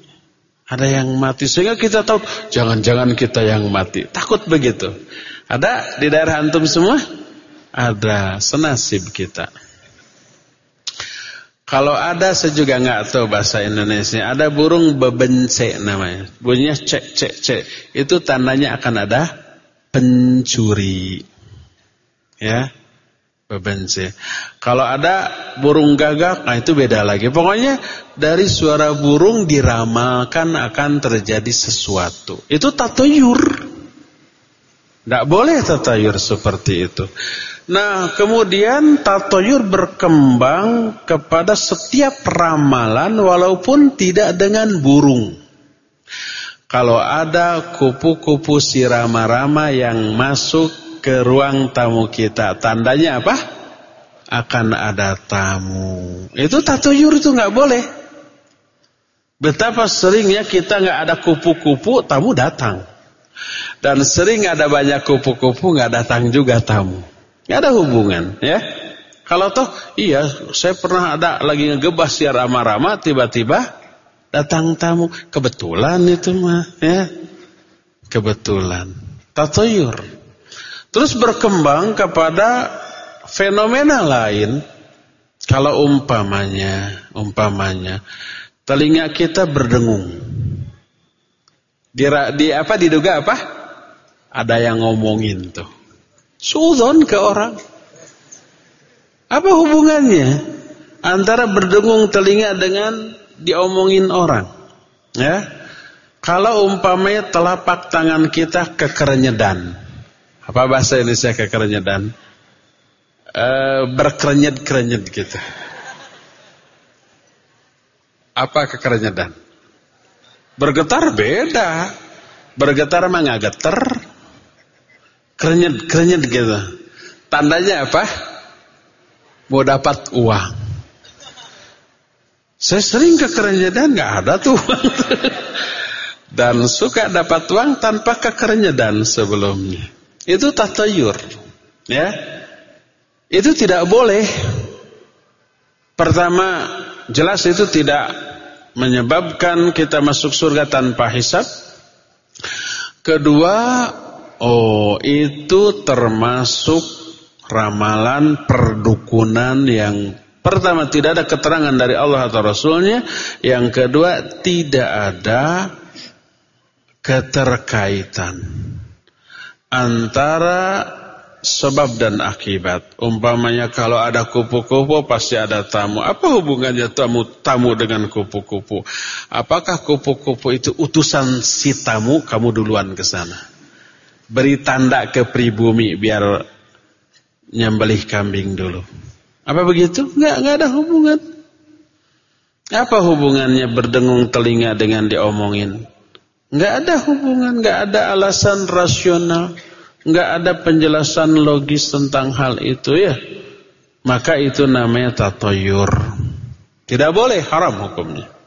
Ada yang mati. Sehingga kita tahu, jangan-jangan kita yang mati. Takut begitu. Ada di daerah antum semua? Ada. Senasib kita. Kalau ada saya juga nggak tahu bahasa Indonesia. Ada burung bebence namanya. Bunyinya cek cek cek. Itu tandanya akan ada pencuri. Ya. Bebence. Kalau ada burung gagak, nah itu beda lagi. Pokoknya dari suara burung diramalkan akan terjadi sesuatu. Itu tatayur. Tidak boleh tatayur seperti itu. Nah, kemudian tatoyur berkembang kepada setiap ramalan walaupun tidak dengan burung. Kalau ada kupu-kupu si rama-rama yang masuk ke ruang tamu kita, tandanya apa? Akan ada tamu. Itu tatoyur itu nggak boleh. Betapa seringnya kita nggak ada kupu-kupu, tamu datang. Dan sering ada banyak kupu-kupu nggak datang juga tamu. Gak ada hubungan ya. Kalau toh iya saya pernah ada lagi ngegebah siar rama-rama tiba-tiba datang tamu. Kebetulan itu mah ya. Kebetulan. Tatoyur. Terus berkembang kepada fenomena lain. Kalau umpamanya, umpamanya telinga kita berdengung. Di, di apa diduga apa? Ada yang ngomongin tuh. Sudon ke orang. Apa hubungannya antara berdengung telinga dengan diomongin orang? Ya. Kalau umpamanya telapak tangan kita kekerenyedan. Apa bahasa Indonesia kekerenyedan? E, berkerenyet-kerenyet gitu. Apa kekerenyedan? Bergetar beda. Bergetar mah nggak geter kerenyet-kerenyet gitu. Tandanya apa? Mau dapat uang. Saya sering kekerenyetan nggak ada tuh. Dan suka dapat uang tanpa kekerenyetan sebelumnya. Itu tatayur. Ya. Itu tidak boleh. Pertama, jelas itu tidak menyebabkan kita masuk surga tanpa hisab. Kedua, Oh, itu termasuk ramalan perdukunan yang pertama tidak ada keterangan dari Allah atau Rasulnya, yang kedua tidak ada keterkaitan antara sebab dan akibat. Umpamanya kalau ada kupu-kupu pasti ada tamu. Apa hubungannya tamu tamu dengan kupu-kupu? Apakah kupu-kupu itu utusan si tamu? Kamu duluan ke sana. Beri tanda ke pribumi biar nyembelih kambing dulu. Apa begitu? Enggak, enggak ada hubungan. Apa hubungannya berdengung telinga dengan diomongin? Enggak ada hubungan, enggak ada alasan rasional, enggak ada penjelasan logis tentang hal itu ya. Maka itu namanya tatoyur. Tidak boleh, haram hukumnya.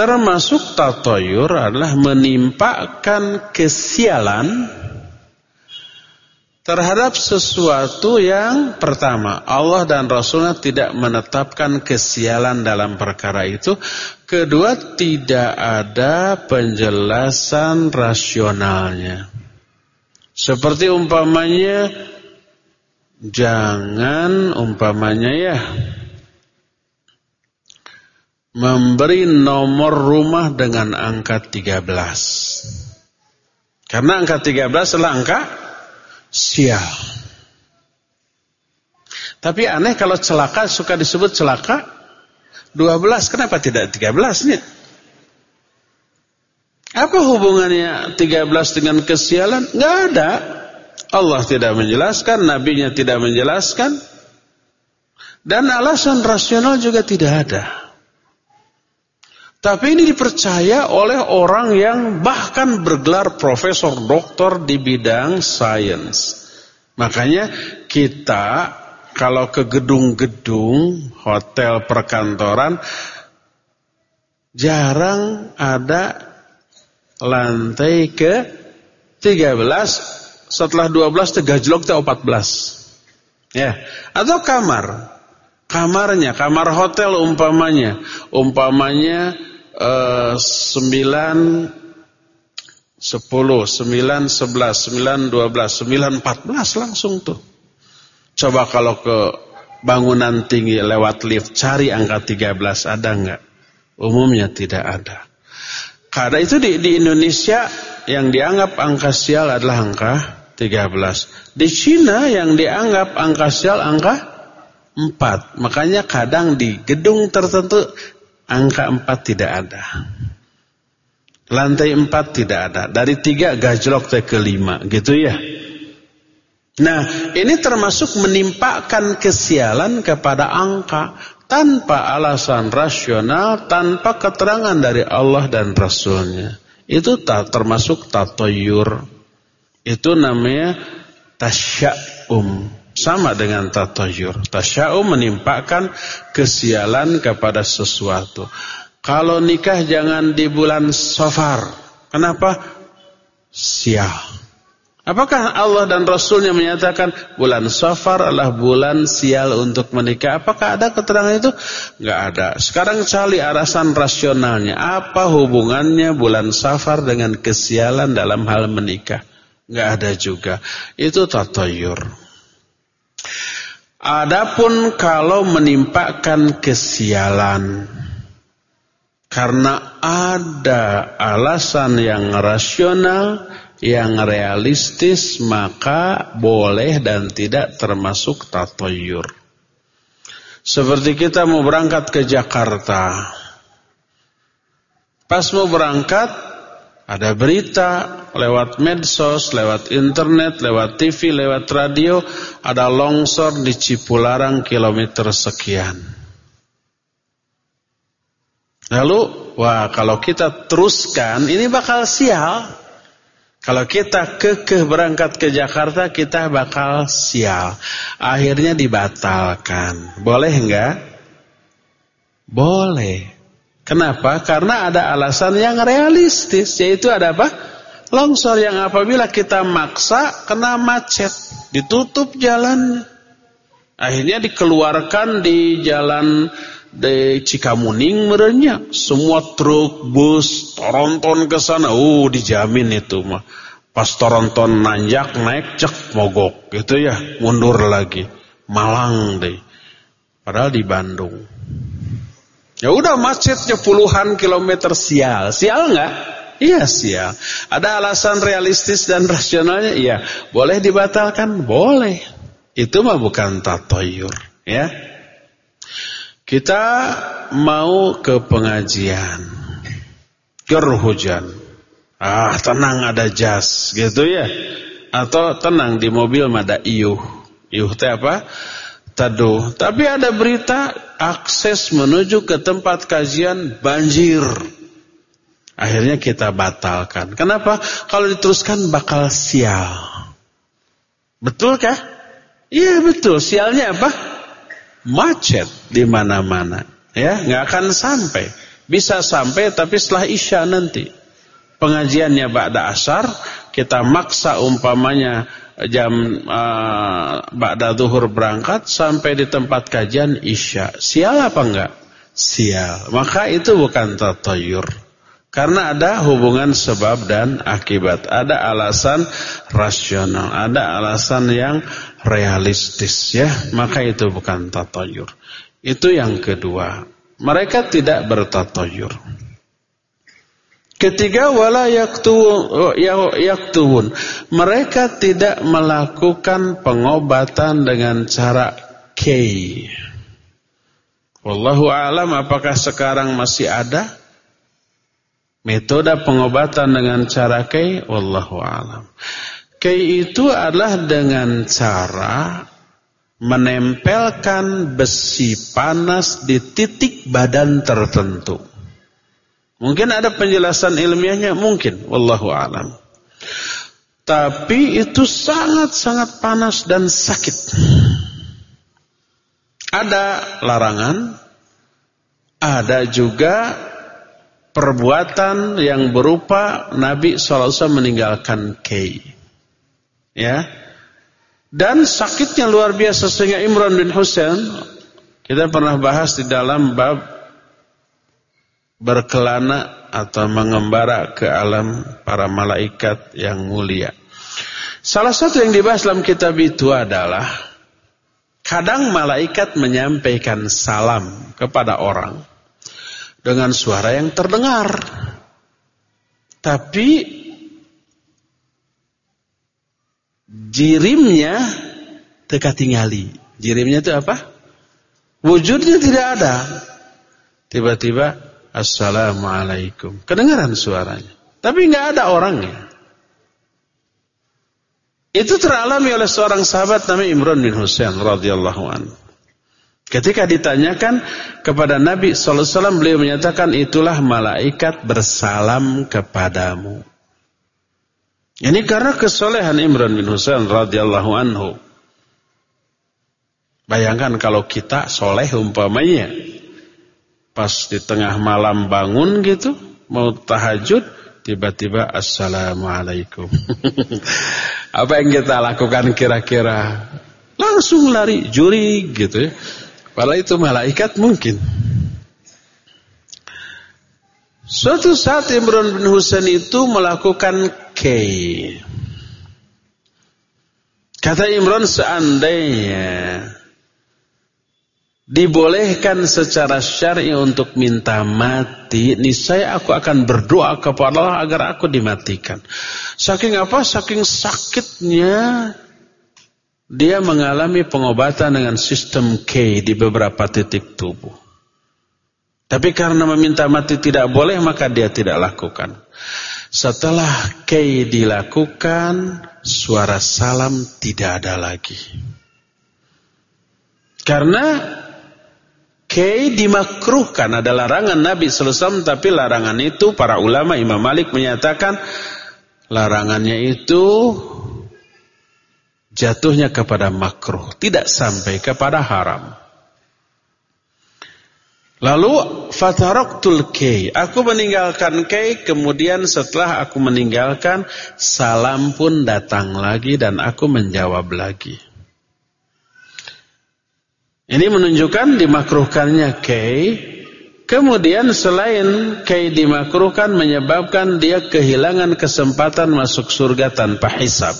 Termasuk tatoyur adalah menimpakan kesialan terhadap sesuatu yang pertama Allah dan Rasulnya tidak menetapkan kesialan dalam perkara itu. Kedua tidak ada penjelasan rasionalnya. Seperti umpamanya jangan umpamanya ya memberi nomor rumah dengan angka 13. Karena angka 13 adalah angka sial. Tapi aneh kalau celaka suka disebut celaka 12. Kenapa tidak 13 nih? Apa hubungannya 13 dengan kesialan? Enggak ada. Allah tidak menjelaskan, nabinya tidak menjelaskan. Dan alasan rasional juga tidak ada. Tapi ini dipercaya oleh orang yang bahkan bergelar profesor doktor di bidang sains. Makanya kita kalau ke gedung-gedung hotel perkantoran jarang ada lantai ke 13 setelah 12 tegajlok ke 14. Ya, atau kamar. Kamarnya, kamar hotel umpamanya, umpamanya sembilan sepuluh, sembilan sebelas, sembilan dua belas, sembilan empat belas langsung tuh. Coba kalau ke bangunan tinggi lewat lift cari angka tiga belas ada nggak? Umumnya tidak ada. Karena itu di, di Indonesia yang dianggap angka sial adalah angka tiga belas. Di Cina yang dianggap angka sial angka empat. Makanya kadang di gedung tertentu Angka empat tidak ada. Lantai empat tidak ada. Dari tiga gajlok ke kelima. Gitu ya. Nah ini termasuk menimpakan kesialan kepada angka. Tanpa alasan rasional. Tanpa keterangan dari Allah dan Rasulnya. Itu tak termasuk tatoyur. Itu namanya tasya'um. Sama dengan tatoyur. Tasya'um menimpakan kesialan kepada sesuatu. Kalau nikah jangan di bulan safar. Kenapa? Sial. Apakah Allah dan Rasulnya menyatakan bulan safar adalah bulan sial untuk menikah? Apakah ada keterangan itu? Enggak ada. Sekarang cari alasan rasionalnya. Apa hubungannya bulan safar dengan kesialan dalam hal menikah? Enggak ada juga. Itu tatoyur. Adapun kalau menimpakan kesialan karena ada alasan yang rasional, yang realistis, maka boleh dan tidak termasuk tatoyur. Seperti kita mau berangkat ke Jakarta. Pas mau berangkat, ada berita lewat medsos, lewat internet, lewat TV, lewat radio, ada longsor di Cipularang kilometer sekian. Lalu, wah kalau kita teruskan, ini bakal sial. Kalau kita kekeh berangkat ke Jakarta, kita bakal sial. Akhirnya dibatalkan. Boleh enggak? Boleh. Kenapa? Karena ada alasan yang realistis, yaitu ada apa? Longsor yang apabila kita maksa kena macet, ditutup jalan. Akhirnya dikeluarkan di jalan di Cikamuning merenya. Semua truk, bus, toronton ke sana. Uh, dijamin itu mah. Pas toronton nanjak naik cek mogok gitu ya, mundur lagi. Malang deh. Padahal di Bandung. Ya udah macetnya puluhan kilometer sial. Sial nggak? Iya sial. Ada alasan realistis dan rasionalnya? Iya. Boleh dibatalkan? Boleh. Itu mah bukan tatoyur. Ya. Kita mau ke pengajian. Ger hujan. Ah, tenang ada jas, gitu ya. Atau tenang di mobil ada iuh. Iuh teh apa? Taduh. Tapi ada berita akses menuju ke tempat kajian banjir. Akhirnya kita batalkan. Kenapa? Kalau diteruskan bakal sial. Betul kah? Iya betul. Sialnya apa? Macet di mana-mana. Ya, nggak akan sampai. Bisa sampai tapi setelah isya nanti. Pengajiannya ba'da asar, kita maksa umpamanya jam uh, ba'da zuhur berangkat sampai di tempat kajian isya. Sial apa enggak? Sial. Maka itu bukan tatayur. Karena ada hubungan sebab dan akibat. Ada alasan rasional. Ada alasan yang realistis ya. Maka itu bukan tatayur. Itu yang kedua. Mereka tidak bertatayur. Ketiga wala yaktun. Mereka tidak melakukan pengobatan dengan cara K. Wallahu alam apakah sekarang masih ada? Metode pengobatan dengan cara kei, wallahu alam. Kei itu adalah dengan cara menempelkan besi panas di titik badan tertentu. Mungkin ada penjelasan ilmiahnya, mungkin, wallahu alam. Tapi itu sangat-sangat panas dan sakit. Ada larangan, ada juga perbuatan yang berupa Nabi SAW meninggalkan kei. Ya. Dan sakitnya luar biasa sehingga Imran bin Husain kita pernah bahas di dalam bab berkelana atau mengembara ke alam para malaikat yang mulia. Salah satu yang dibahas dalam kitab itu adalah kadang malaikat menyampaikan salam kepada orang dengan suara yang terdengar. Tapi jirimnya teka tinggali. Jirimnya itu apa? Wujudnya tidak ada. Tiba-tiba Assalamualaikum. Kedengaran suaranya. Tapi nggak ada orangnya. Itu teralami oleh seorang sahabat namanya Imran bin Husain radhiyallahu anhu. Ketika ditanyakan kepada Nabi sallallahu alaihi wasallam beliau menyatakan itulah malaikat bersalam kepadamu. Ini karena kesolehan Imran bin Husain radhiyallahu anhu. Bayangkan kalau kita soleh umpamanya pas di tengah malam bangun gitu mau tahajud tiba-tiba assalamualaikum. Apa yang kita lakukan kira-kira? Langsung lari juri gitu ya. Padahal itu malaikat mungkin. Suatu saat Imran bin Husain itu melakukan kei. Kata Imran seandainya dibolehkan secara syar'i untuk minta mati, niscaya aku akan berdoa kepada Allah agar aku dimatikan. Saking apa? Saking sakitnya dia mengalami pengobatan dengan sistem K di beberapa titik tubuh. Tapi karena meminta mati tidak boleh maka dia tidak lakukan. Setelah K dilakukan, suara salam tidak ada lagi. Karena K dimakruhkan ada larangan Nabi SAW tapi larangan itu para ulama Imam Malik menyatakan larangannya itu jatuhnya kepada makruh, tidak sampai kepada haram. Lalu fataraktul kay, aku meninggalkan kay, kemudian setelah aku meninggalkan salam pun datang lagi dan aku menjawab lagi. Ini menunjukkan dimakruhkannya kay, kemudian selain kay dimakruhkan menyebabkan dia kehilangan kesempatan masuk surga tanpa hisab.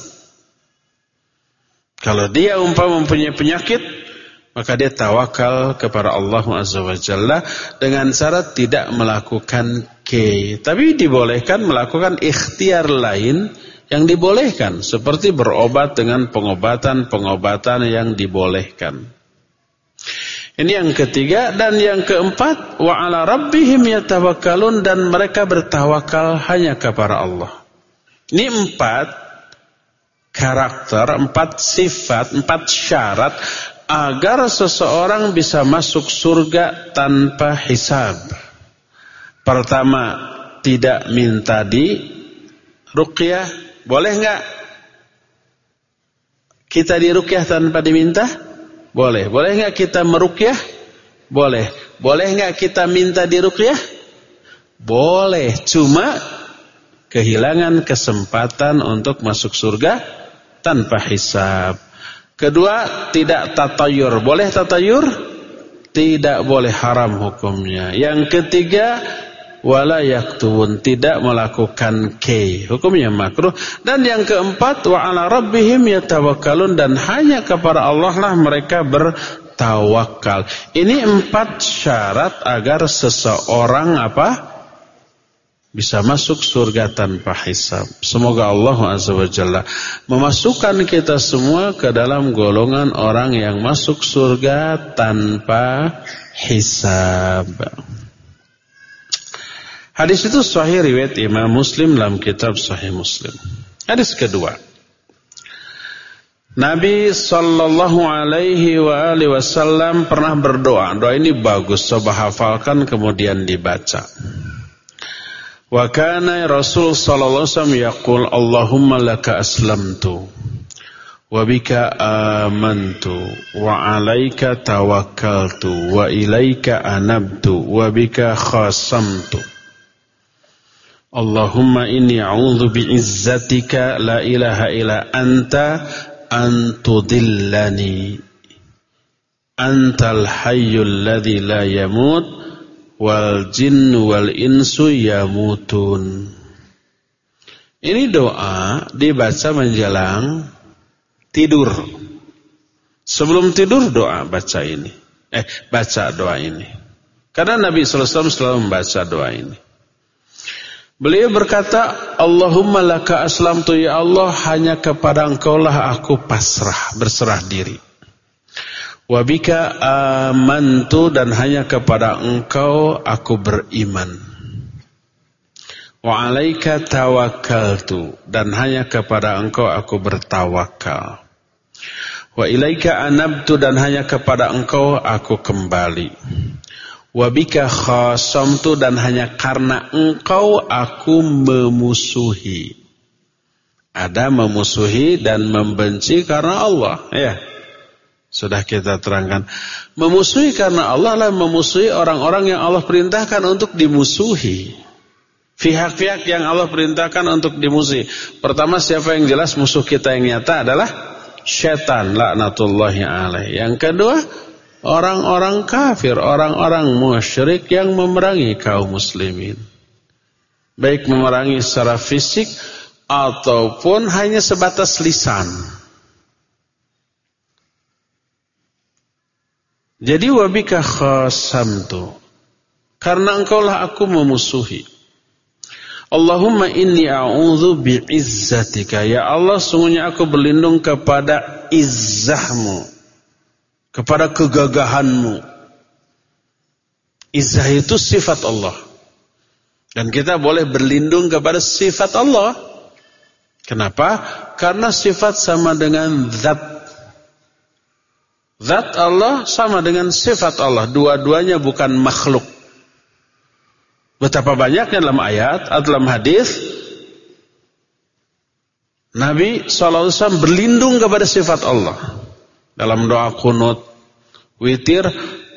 Kalau dia umpama mempunyai penyakit, maka dia tawakal kepada Allah Azza dengan cara tidak melakukan ke. Tapi dibolehkan melakukan ikhtiar lain yang dibolehkan. Seperti berobat dengan pengobatan-pengobatan yang dibolehkan. Ini yang ketiga dan yang keempat wa ala rabbihim yatawakkalun dan mereka bertawakal hanya kepada Allah. Ini empat karakter, empat sifat, empat syarat agar seseorang bisa masuk surga tanpa hisab. Pertama, tidak minta di ruqyah. Boleh enggak? Kita di ruqyah tanpa diminta? Boleh. Boleh enggak kita meruqyah? Boleh. Boleh enggak kita minta di ruqyah? Boleh. Cuma kehilangan kesempatan untuk masuk surga tanpa hisab. Kedua, tidak tatayur. Boleh tatayur? Tidak boleh haram hukumnya. Yang ketiga, wala yaktubun. Tidak melakukan K. Hukumnya makruh. Dan yang keempat, wa ala rabbihim yatawakkalun. Dan hanya kepada Allah lah mereka bertawakal. Ini empat syarat agar seseorang apa? bisa masuk surga tanpa hisab. Semoga Allah Azza wa Jalla memasukkan kita semua ke dalam golongan orang yang masuk surga tanpa hisab. Hadis itu sahih riwayat Imam Muslim dalam kitab Sahih Muslim. Hadis kedua. Nabi sallallahu alaihi wa alihi wasallam pernah berdoa. Doa ini bagus, coba hafalkan kemudian dibaca. Wa kana Rasul sallallahu alaihi wasallam yaqul Allahumma laka aslamtu wa bika amantu wa alaika tawakkaltu wa ilaika anabtu wa bika khasamtu Allahumma inni a'udzu bi'izzatika la ilaha illa anta an tudillani antal hayyul ladzi la yamut wal jin wal insu yamutun. Ini doa dibaca menjelang tidur. Sebelum tidur doa baca ini. Eh, baca doa ini. Karena Nabi SAW selalu membaca doa ini. Beliau berkata, Allahumma laka aslamtu ya Allah, hanya kepada engkau lah aku pasrah, berserah diri. Wabika amantu dan hanya kepada engkau aku beriman. Wa alaika tawakkaltu dan hanya kepada engkau aku bertawakal. Wa ilaika anabtu dan hanya kepada engkau aku kembali. Wabika khasamtu dan hanya karena engkau aku memusuhi. Ada memusuhi dan membenci karena Allah, ya. Sudah kita terangkan. Memusuhi karena Allah lah memusuhi orang-orang yang Allah perintahkan untuk dimusuhi. Pihak-pihak yang Allah perintahkan untuk dimusuhi. Pertama siapa yang jelas musuh kita yang nyata adalah syaitan laknatullahi alaih. Yang kedua orang-orang kafir, orang-orang musyrik yang memerangi kaum muslimin. Baik memerangi secara fisik ataupun hanya sebatas lisan. Jadi wabika khasamtu. Karena engkaulah aku memusuhi. Allahumma inni a'udhu bi'izzatika. Ya Allah, sungguhnya aku berlindung kepada izzahmu. Kepada kegagahanmu. Izzah itu sifat Allah. Dan kita boleh berlindung kepada sifat Allah. Kenapa? Karena sifat sama dengan zat Zat Allah sama dengan sifat Allah. Dua-duanya bukan makhluk. Betapa banyaknya dalam ayat atau dalam hadis Nabi SAW berlindung kepada sifat Allah. Dalam doa kunut witir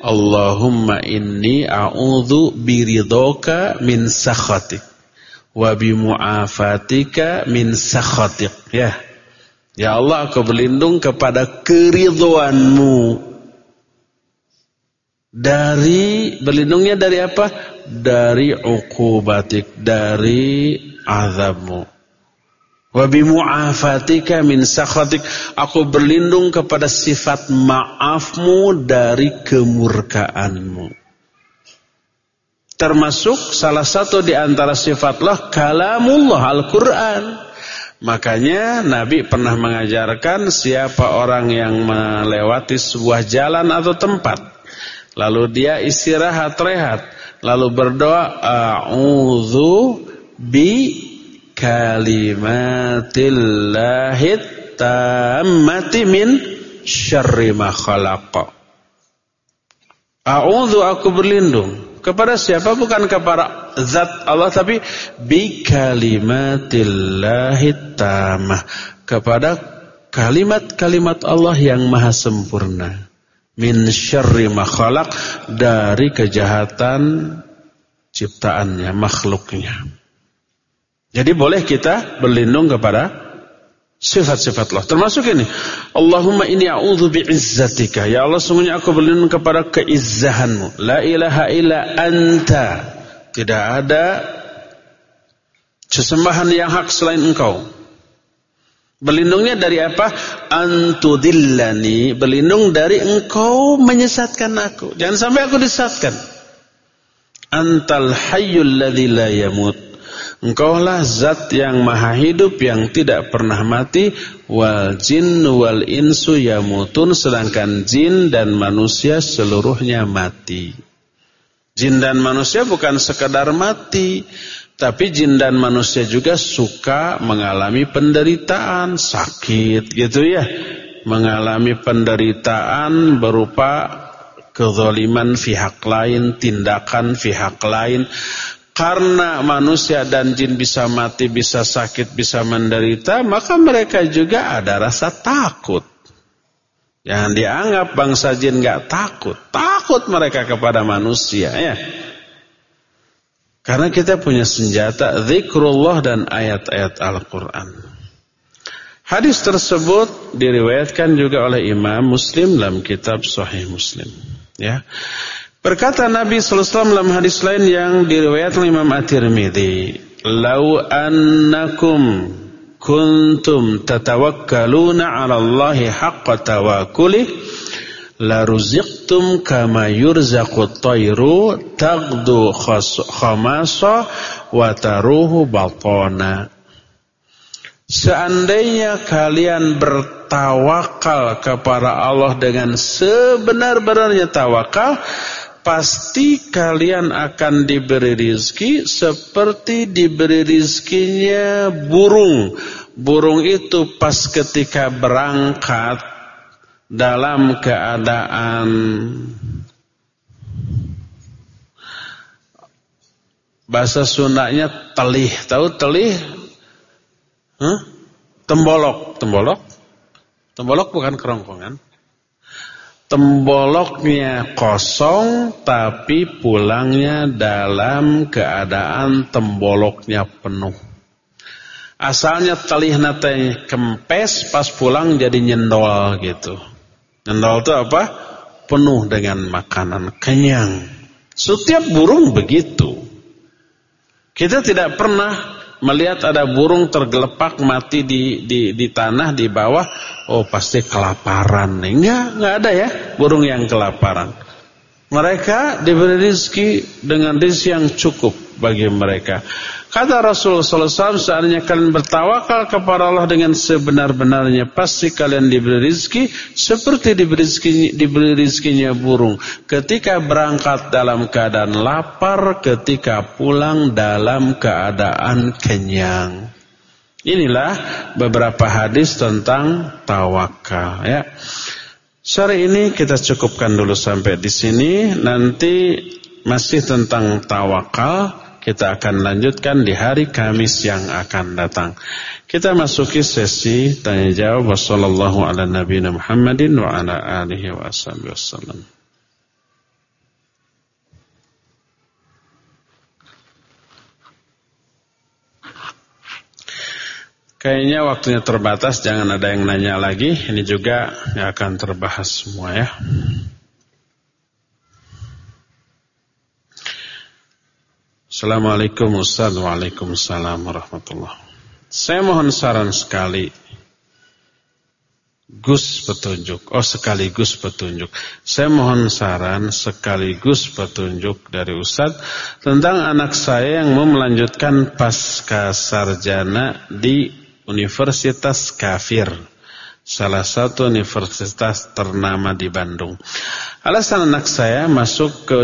Allahumma inni a'udhu biridoka min sakhatik wa bimu'afatika min sakhatik. Ya. Ya Allah aku berlindung kepada keridhoanmu. Dari berlindungnya dari apa? Dari ukubatik, dari azabmu. Wa bimu'afatika min sakhatik. Aku berlindung kepada sifat maafmu dari kemurkaanmu. Termasuk salah satu di antara sifatlah kalamullah Al-Quran. Makanya Nabi pernah mengajarkan siapa orang yang melewati sebuah jalan atau tempat Lalu dia istirahat rehat. Lalu berdoa a'udzu bi kalimatillahit tammati min syarri ma khalaqa. A'udzu aku berlindung kepada siapa bukan kepada zat Allah tapi bi kalimatillahit tammah kepada kalimat-kalimat Allah yang maha sempurna min syarri makhluk dari kejahatan ciptaannya, makhluknya. Jadi boleh kita berlindung kepada sifat-sifat Allah. Termasuk ini. Allahumma inni a'udhu bi'izzatika. Ya Allah, sungguhnya aku berlindung kepada keizzahanmu. La ilaha illa anta. Tidak ada sesembahan yang hak selain engkau. Berlindungnya dari apa? Antudillani. Berlindung dari engkau menyesatkan aku. Jangan sampai aku disesatkan. Antal hayyul ladzi la yamut. Engkaulah zat yang maha hidup yang tidak pernah mati wal jin wal insu yamutun sedangkan jin dan manusia seluruhnya mati. Jin dan manusia bukan sekadar mati, tapi jin dan manusia juga suka mengalami penderitaan, sakit gitu ya. Mengalami penderitaan berupa kezaliman pihak lain, tindakan pihak lain. Karena manusia dan jin bisa mati, bisa sakit, bisa menderita, maka mereka juga ada rasa takut. Jangan dianggap bangsa jin gak takut. Takut mereka kepada manusia ya. Karena kita punya senjata zikrullah dan ayat-ayat Al-Quran. Hadis tersebut diriwayatkan juga oleh Imam Muslim dalam kitab Sahih Muslim. Ya. Berkata Nabi SAW dalam hadis lain yang diriwayatkan oleh Imam At-Tirmidzi, "Lau annakum kuntum tatawakkaluna 'ala Allahi haqqa tawakkulih" la ruziqtum kama yurzaqut tayru tagdu khamasa wa taruhu batona Seandainya kalian bertawakal kepada Allah dengan sebenar-benarnya tawakal pasti kalian akan diberi rizki seperti diberi rizkinya burung burung itu pas ketika berangkat dalam keadaan bahasa Sundanya telih. Tahu telih? Huh? Tembolok, tembolok. Tembolok bukan kerongkongan. Temboloknya kosong tapi pulangnya dalam keadaan temboloknya penuh. Asalnya telih nate kempes pas pulang jadi nyendol gitu. Ngendol itu apa? Penuh dengan makanan, kenyang. Setiap burung begitu. Kita tidak pernah melihat ada burung tergelepak mati di, di, di tanah di bawah. Oh pasti kelaparan. Enggak, enggak ada ya burung yang kelaparan. Mereka diberi rezeki dengan rezeki yang cukup bagi mereka. Kata Rasulullah SAW, seandainya kalian bertawakal kepada Allah dengan sebenar-benarnya, pasti kalian diberi rizki seperti diberi rizkinya, diberi rizkinya burung. Ketika berangkat dalam keadaan lapar, ketika pulang dalam keadaan kenyang. Inilah beberapa hadis tentang tawakal. Ya. Sore ini kita cukupkan dulu sampai di sini. Nanti masih tentang tawakal kita akan lanjutkan di hari Kamis yang akan datang. Kita masuki sesi tanya jawab wasallallahu ala nabiyina Muhammadin wa ala alihi wa wasallam. Kayaknya waktunya terbatas, jangan ada yang nanya lagi. Ini juga akan terbahas semua ya. Assalamualaikum Ustaz. Waalaikumsalam warahmatullah Saya mohon saran sekali. Gus petunjuk. Oh sekaligus petunjuk. Saya mohon saran sekaligus petunjuk dari Ustaz Tentang anak saya yang mau melanjutkan pasca sarjana di Universitas Kafir salah satu universitas ternama di Bandung. Alasan anak saya masuk ke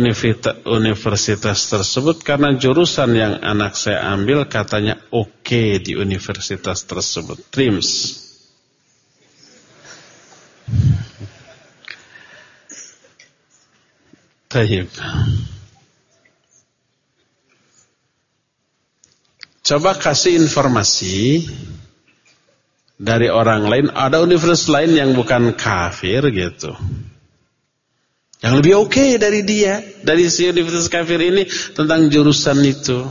universitas tersebut karena jurusan yang anak saya ambil katanya oke okay di universitas tersebut. TRIMS. Taib. Coba kasih informasi dari orang lain, ada universitas lain yang bukan kafir gitu. Yang lebih oke okay dari dia, dari si universitas kafir ini tentang jurusan itu.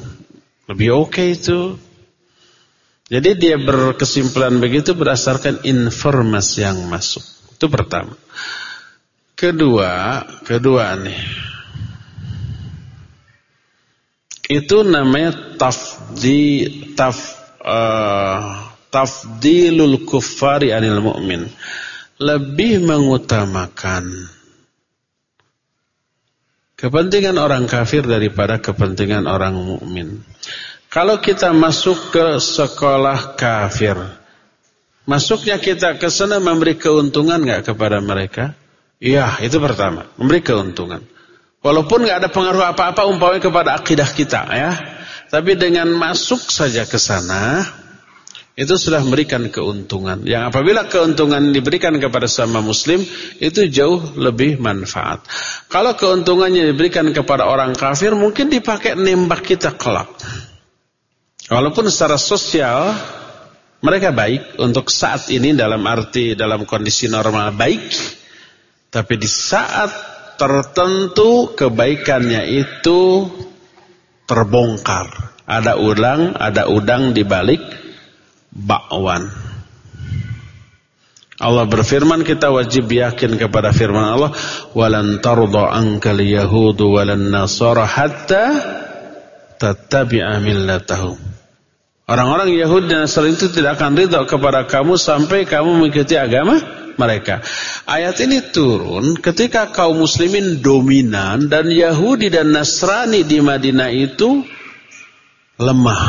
Lebih oke okay itu. Jadi dia berkesimpulan begitu berdasarkan informasi yang masuk. Itu pertama. Kedua, kedua nih. Itu namanya tafdi taf uh, tafdilul kuffari anil mu'min. Lebih mengutamakan kepentingan orang kafir daripada kepentingan orang mukmin. Kalau kita masuk ke sekolah kafir, masuknya kita ke sana memberi keuntungan nggak kepada mereka? Iya, itu pertama, memberi keuntungan. Walaupun nggak ada pengaruh apa-apa umpamanya kepada akidah kita ya. Tapi dengan masuk saja ke sana, itu sudah memberikan keuntungan. Yang apabila keuntungan diberikan kepada sama muslim, itu jauh lebih manfaat. Kalau keuntungannya diberikan kepada orang kafir, mungkin dipakai nembak kita kelak. Walaupun secara sosial, mereka baik untuk saat ini dalam arti, dalam kondisi normal baik. Tapi di saat tertentu kebaikannya itu terbongkar. Ada udang, ada udang di balik bakwan. Allah berfirman kita wajib yakin kepada firman Allah walan tarda ankal yahudu walan nasara hatta tattabi'a millatahum. Orang-orang Yahudi dan Nasrani itu tidak akan ridha kepada kamu sampai kamu mengikuti agama mereka. Ayat ini turun ketika kaum muslimin dominan dan Yahudi dan Nasrani di Madinah itu lemah.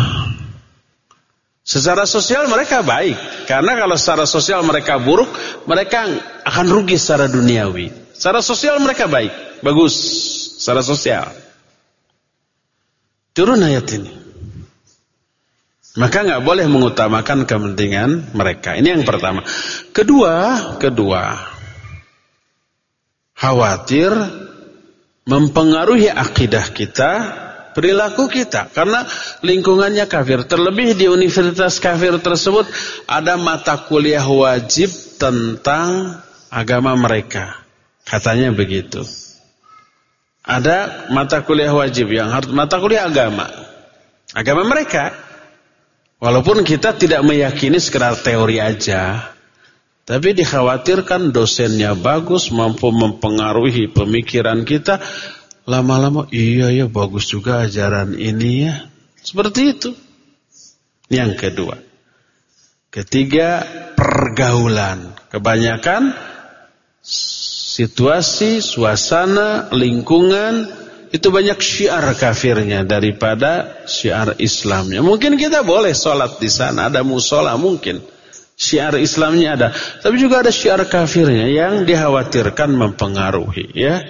Secara sosial mereka baik. Karena kalau secara sosial mereka buruk, mereka akan rugi secara duniawi. Secara sosial mereka baik. Bagus. Secara sosial. Turun ayat ini. Maka nggak boleh mengutamakan kepentingan mereka. Ini yang pertama. Kedua, kedua. Khawatir mempengaruhi akidah kita perilaku kita karena lingkungannya kafir. Terlebih di universitas kafir tersebut ada mata kuliah wajib tentang agama mereka. Katanya begitu. Ada mata kuliah wajib yang harus mata kuliah agama. Agama mereka. Walaupun kita tidak meyakini sekedar teori aja. Tapi dikhawatirkan dosennya bagus, mampu mempengaruhi pemikiran kita Lama-lama iya ya bagus juga ajaran ini ya. Seperti itu. Yang kedua. Ketiga, pergaulan. Kebanyakan situasi, suasana, lingkungan itu banyak syiar kafirnya daripada syiar Islamnya. Mungkin kita boleh sholat di sana, ada musola mungkin. Syiar Islamnya ada, tapi juga ada syiar kafirnya yang dikhawatirkan mempengaruhi ya.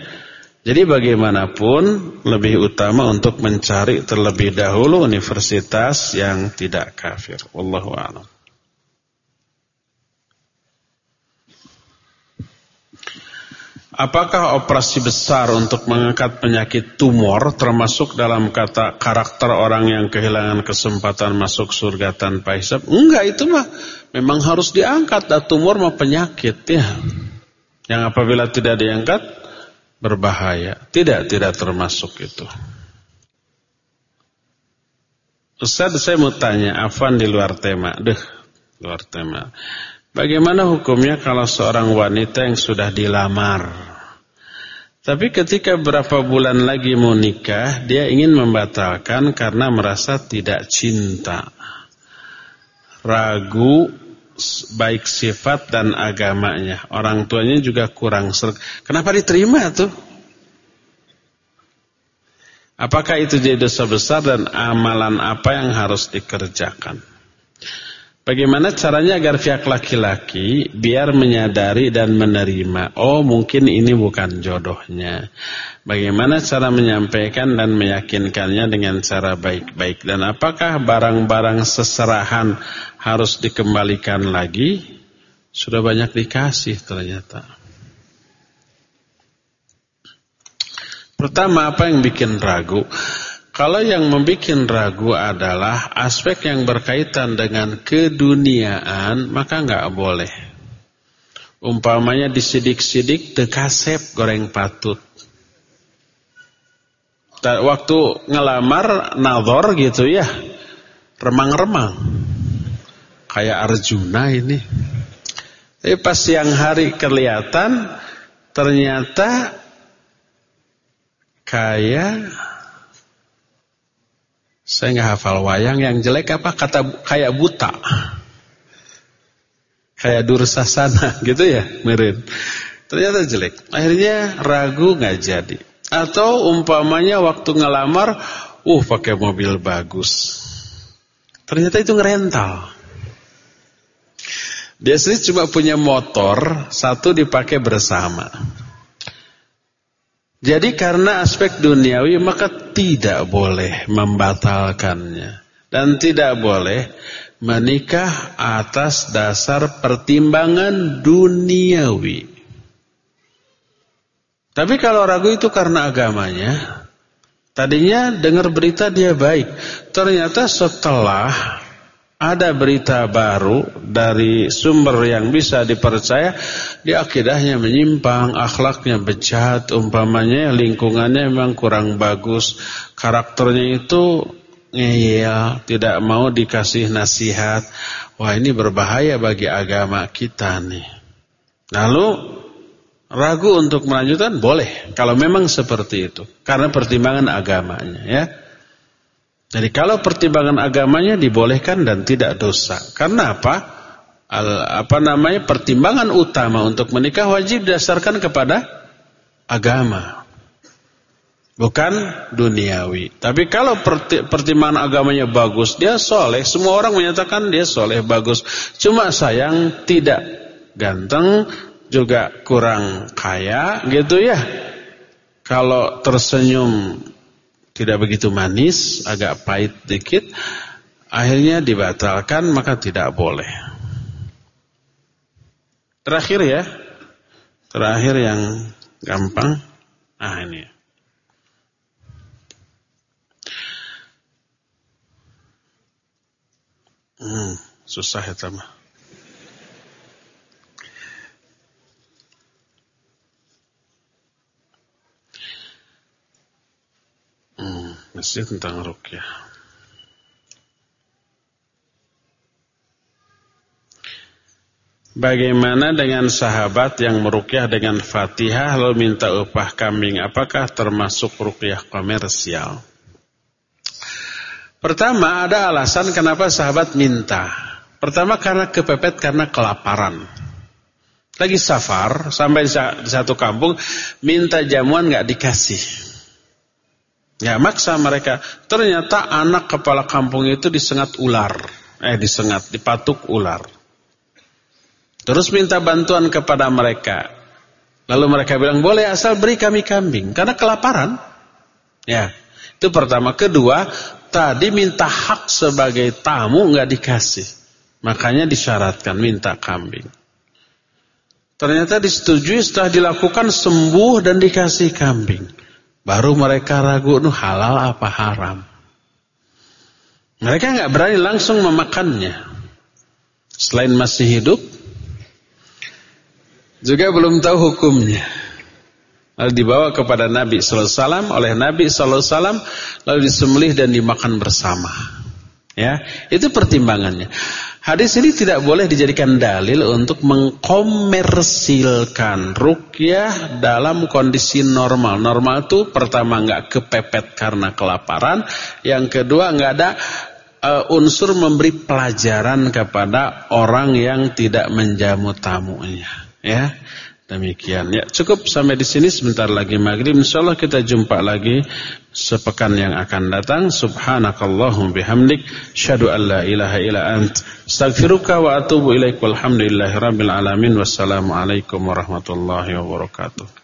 Jadi bagaimanapun lebih utama untuk mencari terlebih dahulu universitas yang tidak kafir. Wallahu a'lam. Apakah operasi besar untuk mengangkat penyakit tumor termasuk dalam kata karakter orang yang kehilangan kesempatan masuk surga tanpa hisab? Enggak, itu mah memang harus diangkat. Dan tumor mah penyakit ya. Yang apabila tidak diangkat berbahaya. Tidak, tidak termasuk itu. Ustaz saya mau tanya, Afan di luar tema. Deh, luar tema. Bagaimana hukumnya kalau seorang wanita yang sudah dilamar? Tapi ketika berapa bulan lagi mau nikah, dia ingin membatalkan karena merasa tidak cinta. Ragu baik sifat dan agamanya. Orang tuanya juga kurang ser. Kenapa diterima tuh? Apakah itu jadi dosa besar dan amalan apa yang harus dikerjakan? Bagaimana caranya agar pihak laki-laki biar menyadari dan menerima, oh mungkin ini bukan jodohnya. Bagaimana cara menyampaikan dan meyakinkannya dengan cara baik-baik dan apakah barang-barang seserahan harus dikembalikan lagi? Sudah banyak dikasih ternyata. Pertama apa yang bikin ragu? Kalau yang membuat ragu adalah aspek yang berkaitan dengan keduniaan, maka nggak boleh. Umpamanya disidik-sidik tekasep goreng patut. Waktu ngelamar nazar gitu ya, remang-remang. Kayak Arjuna ini. Tapi pas siang hari kelihatan, ternyata kayak saya nggak hafal wayang yang jelek apa kata kayak buta. Kayak dursasana gitu ya, mirip. Ternyata jelek. Akhirnya ragu nggak jadi. Atau umpamanya waktu ngelamar, uh pakai mobil bagus. Ternyata itu ngerental. Biasanya cuma punya motor, satu dipakai bersama. Jadi karena aspek duniawi maka tidak boleh membatalkannya dan tidak boleh menikah atas dasar pertimbangan duniawi. Tapi kalau ragu itu karena agamanya, tadinya dengar berita dia baik, ternyata setelah ada berita baru dari sumber yang bisa dipercaya, di akidahnya menyimpang, akhlaknya bejat, umpamanya lingkungannya memang kurang bagus, karakternya itu ngeyel, tidak mau dikasih nasihat. Wah ini berbahaya bagi agama kita nih. Lalu ragu untuk melanjutkan boleh kalau memang seperti itu karena pertimbangan agamanya ya. Jadi kalau pertimbangan agamanya dibolehkan dan tidak dosa. Karena apa? Al, apa namanya? Pertimbangan utama untuk menikah wajib didasarkan kepada agama. Bukan duniawi. Tapi kalau pertimbangan agamanya bagus, dia soleh. Semua orang menyatakan dia soleh, bagus. Cuma sayang tidak ganteng, juga kurang kaya gitu ya. Kalau tersenyum tidak begitu manis, agak pahit dikit, akhirnya dibatalkan maka tidak boleh. Terakhir ya, terakhir yang gampang, ah ini. Hmm, susah ya teman. Masih tentang rukyah. Bagaimana dengan sahabat yang merukyah dengan Fatihah lalu minta upah kambing? Apakah termasuk rukyah komersial? Pertama ada alasan kenapa sahabat minta. Pertama karena kepepet karena kelaparan. Lagi safar sampai di satu kampung minta jamuan nggak dikasih. Ya maksa mereka. Ternyata anak kepala kampung itu disengat ular. Eh disengat, dipatuk ular. Terus minta bantuan kepada mereka. Lalu mereka bilang, boleh asal beri kami kambing. Karena kelaparan. Ya, itu pertama. Kedua, tadi minta hak sebagai tamu nggak dikasih. Makanya disyaratkan minta kambing. Ternyata disetujui setelah dilakukan sembuh dan dikasih kambing. Baru mereka ragu nu halal apa haram. Mereka nggak berani langsung memakannya. Selain masih hidup, juga belum tahu hukumnya. Lalu dibawa kepada Nabi Sallallahu Alaihi Wasallam oleh Nabi Sallallahu Alaihi Wasallam lalu disembelih dan dimakan bersama. Ya, itu pertimbangannya. Hadis ini tidak boleh dijadikan dalil untuk mengkomersilkan rukyah dalam kondisi normal. Normal itu pertama nggak kepepet karena kelaparan, yang kedua nggak ada uh, unsur memberi pelajaran kepada orang yang tidak menjamu tamunya, ya. Demikian. Ya, cukup sampai di sini sebentar lagi maghrib. Insyaallah kita jumpa lagi sepekan yang akan datang. Subhanakallahum bihamdik, syadu an la ilaha illa ant, astaghfiruka wa atubu ilaik. Walhamdulillahirabbil alamin. Wassalamualaikum warahmatullahi wabarakatuh.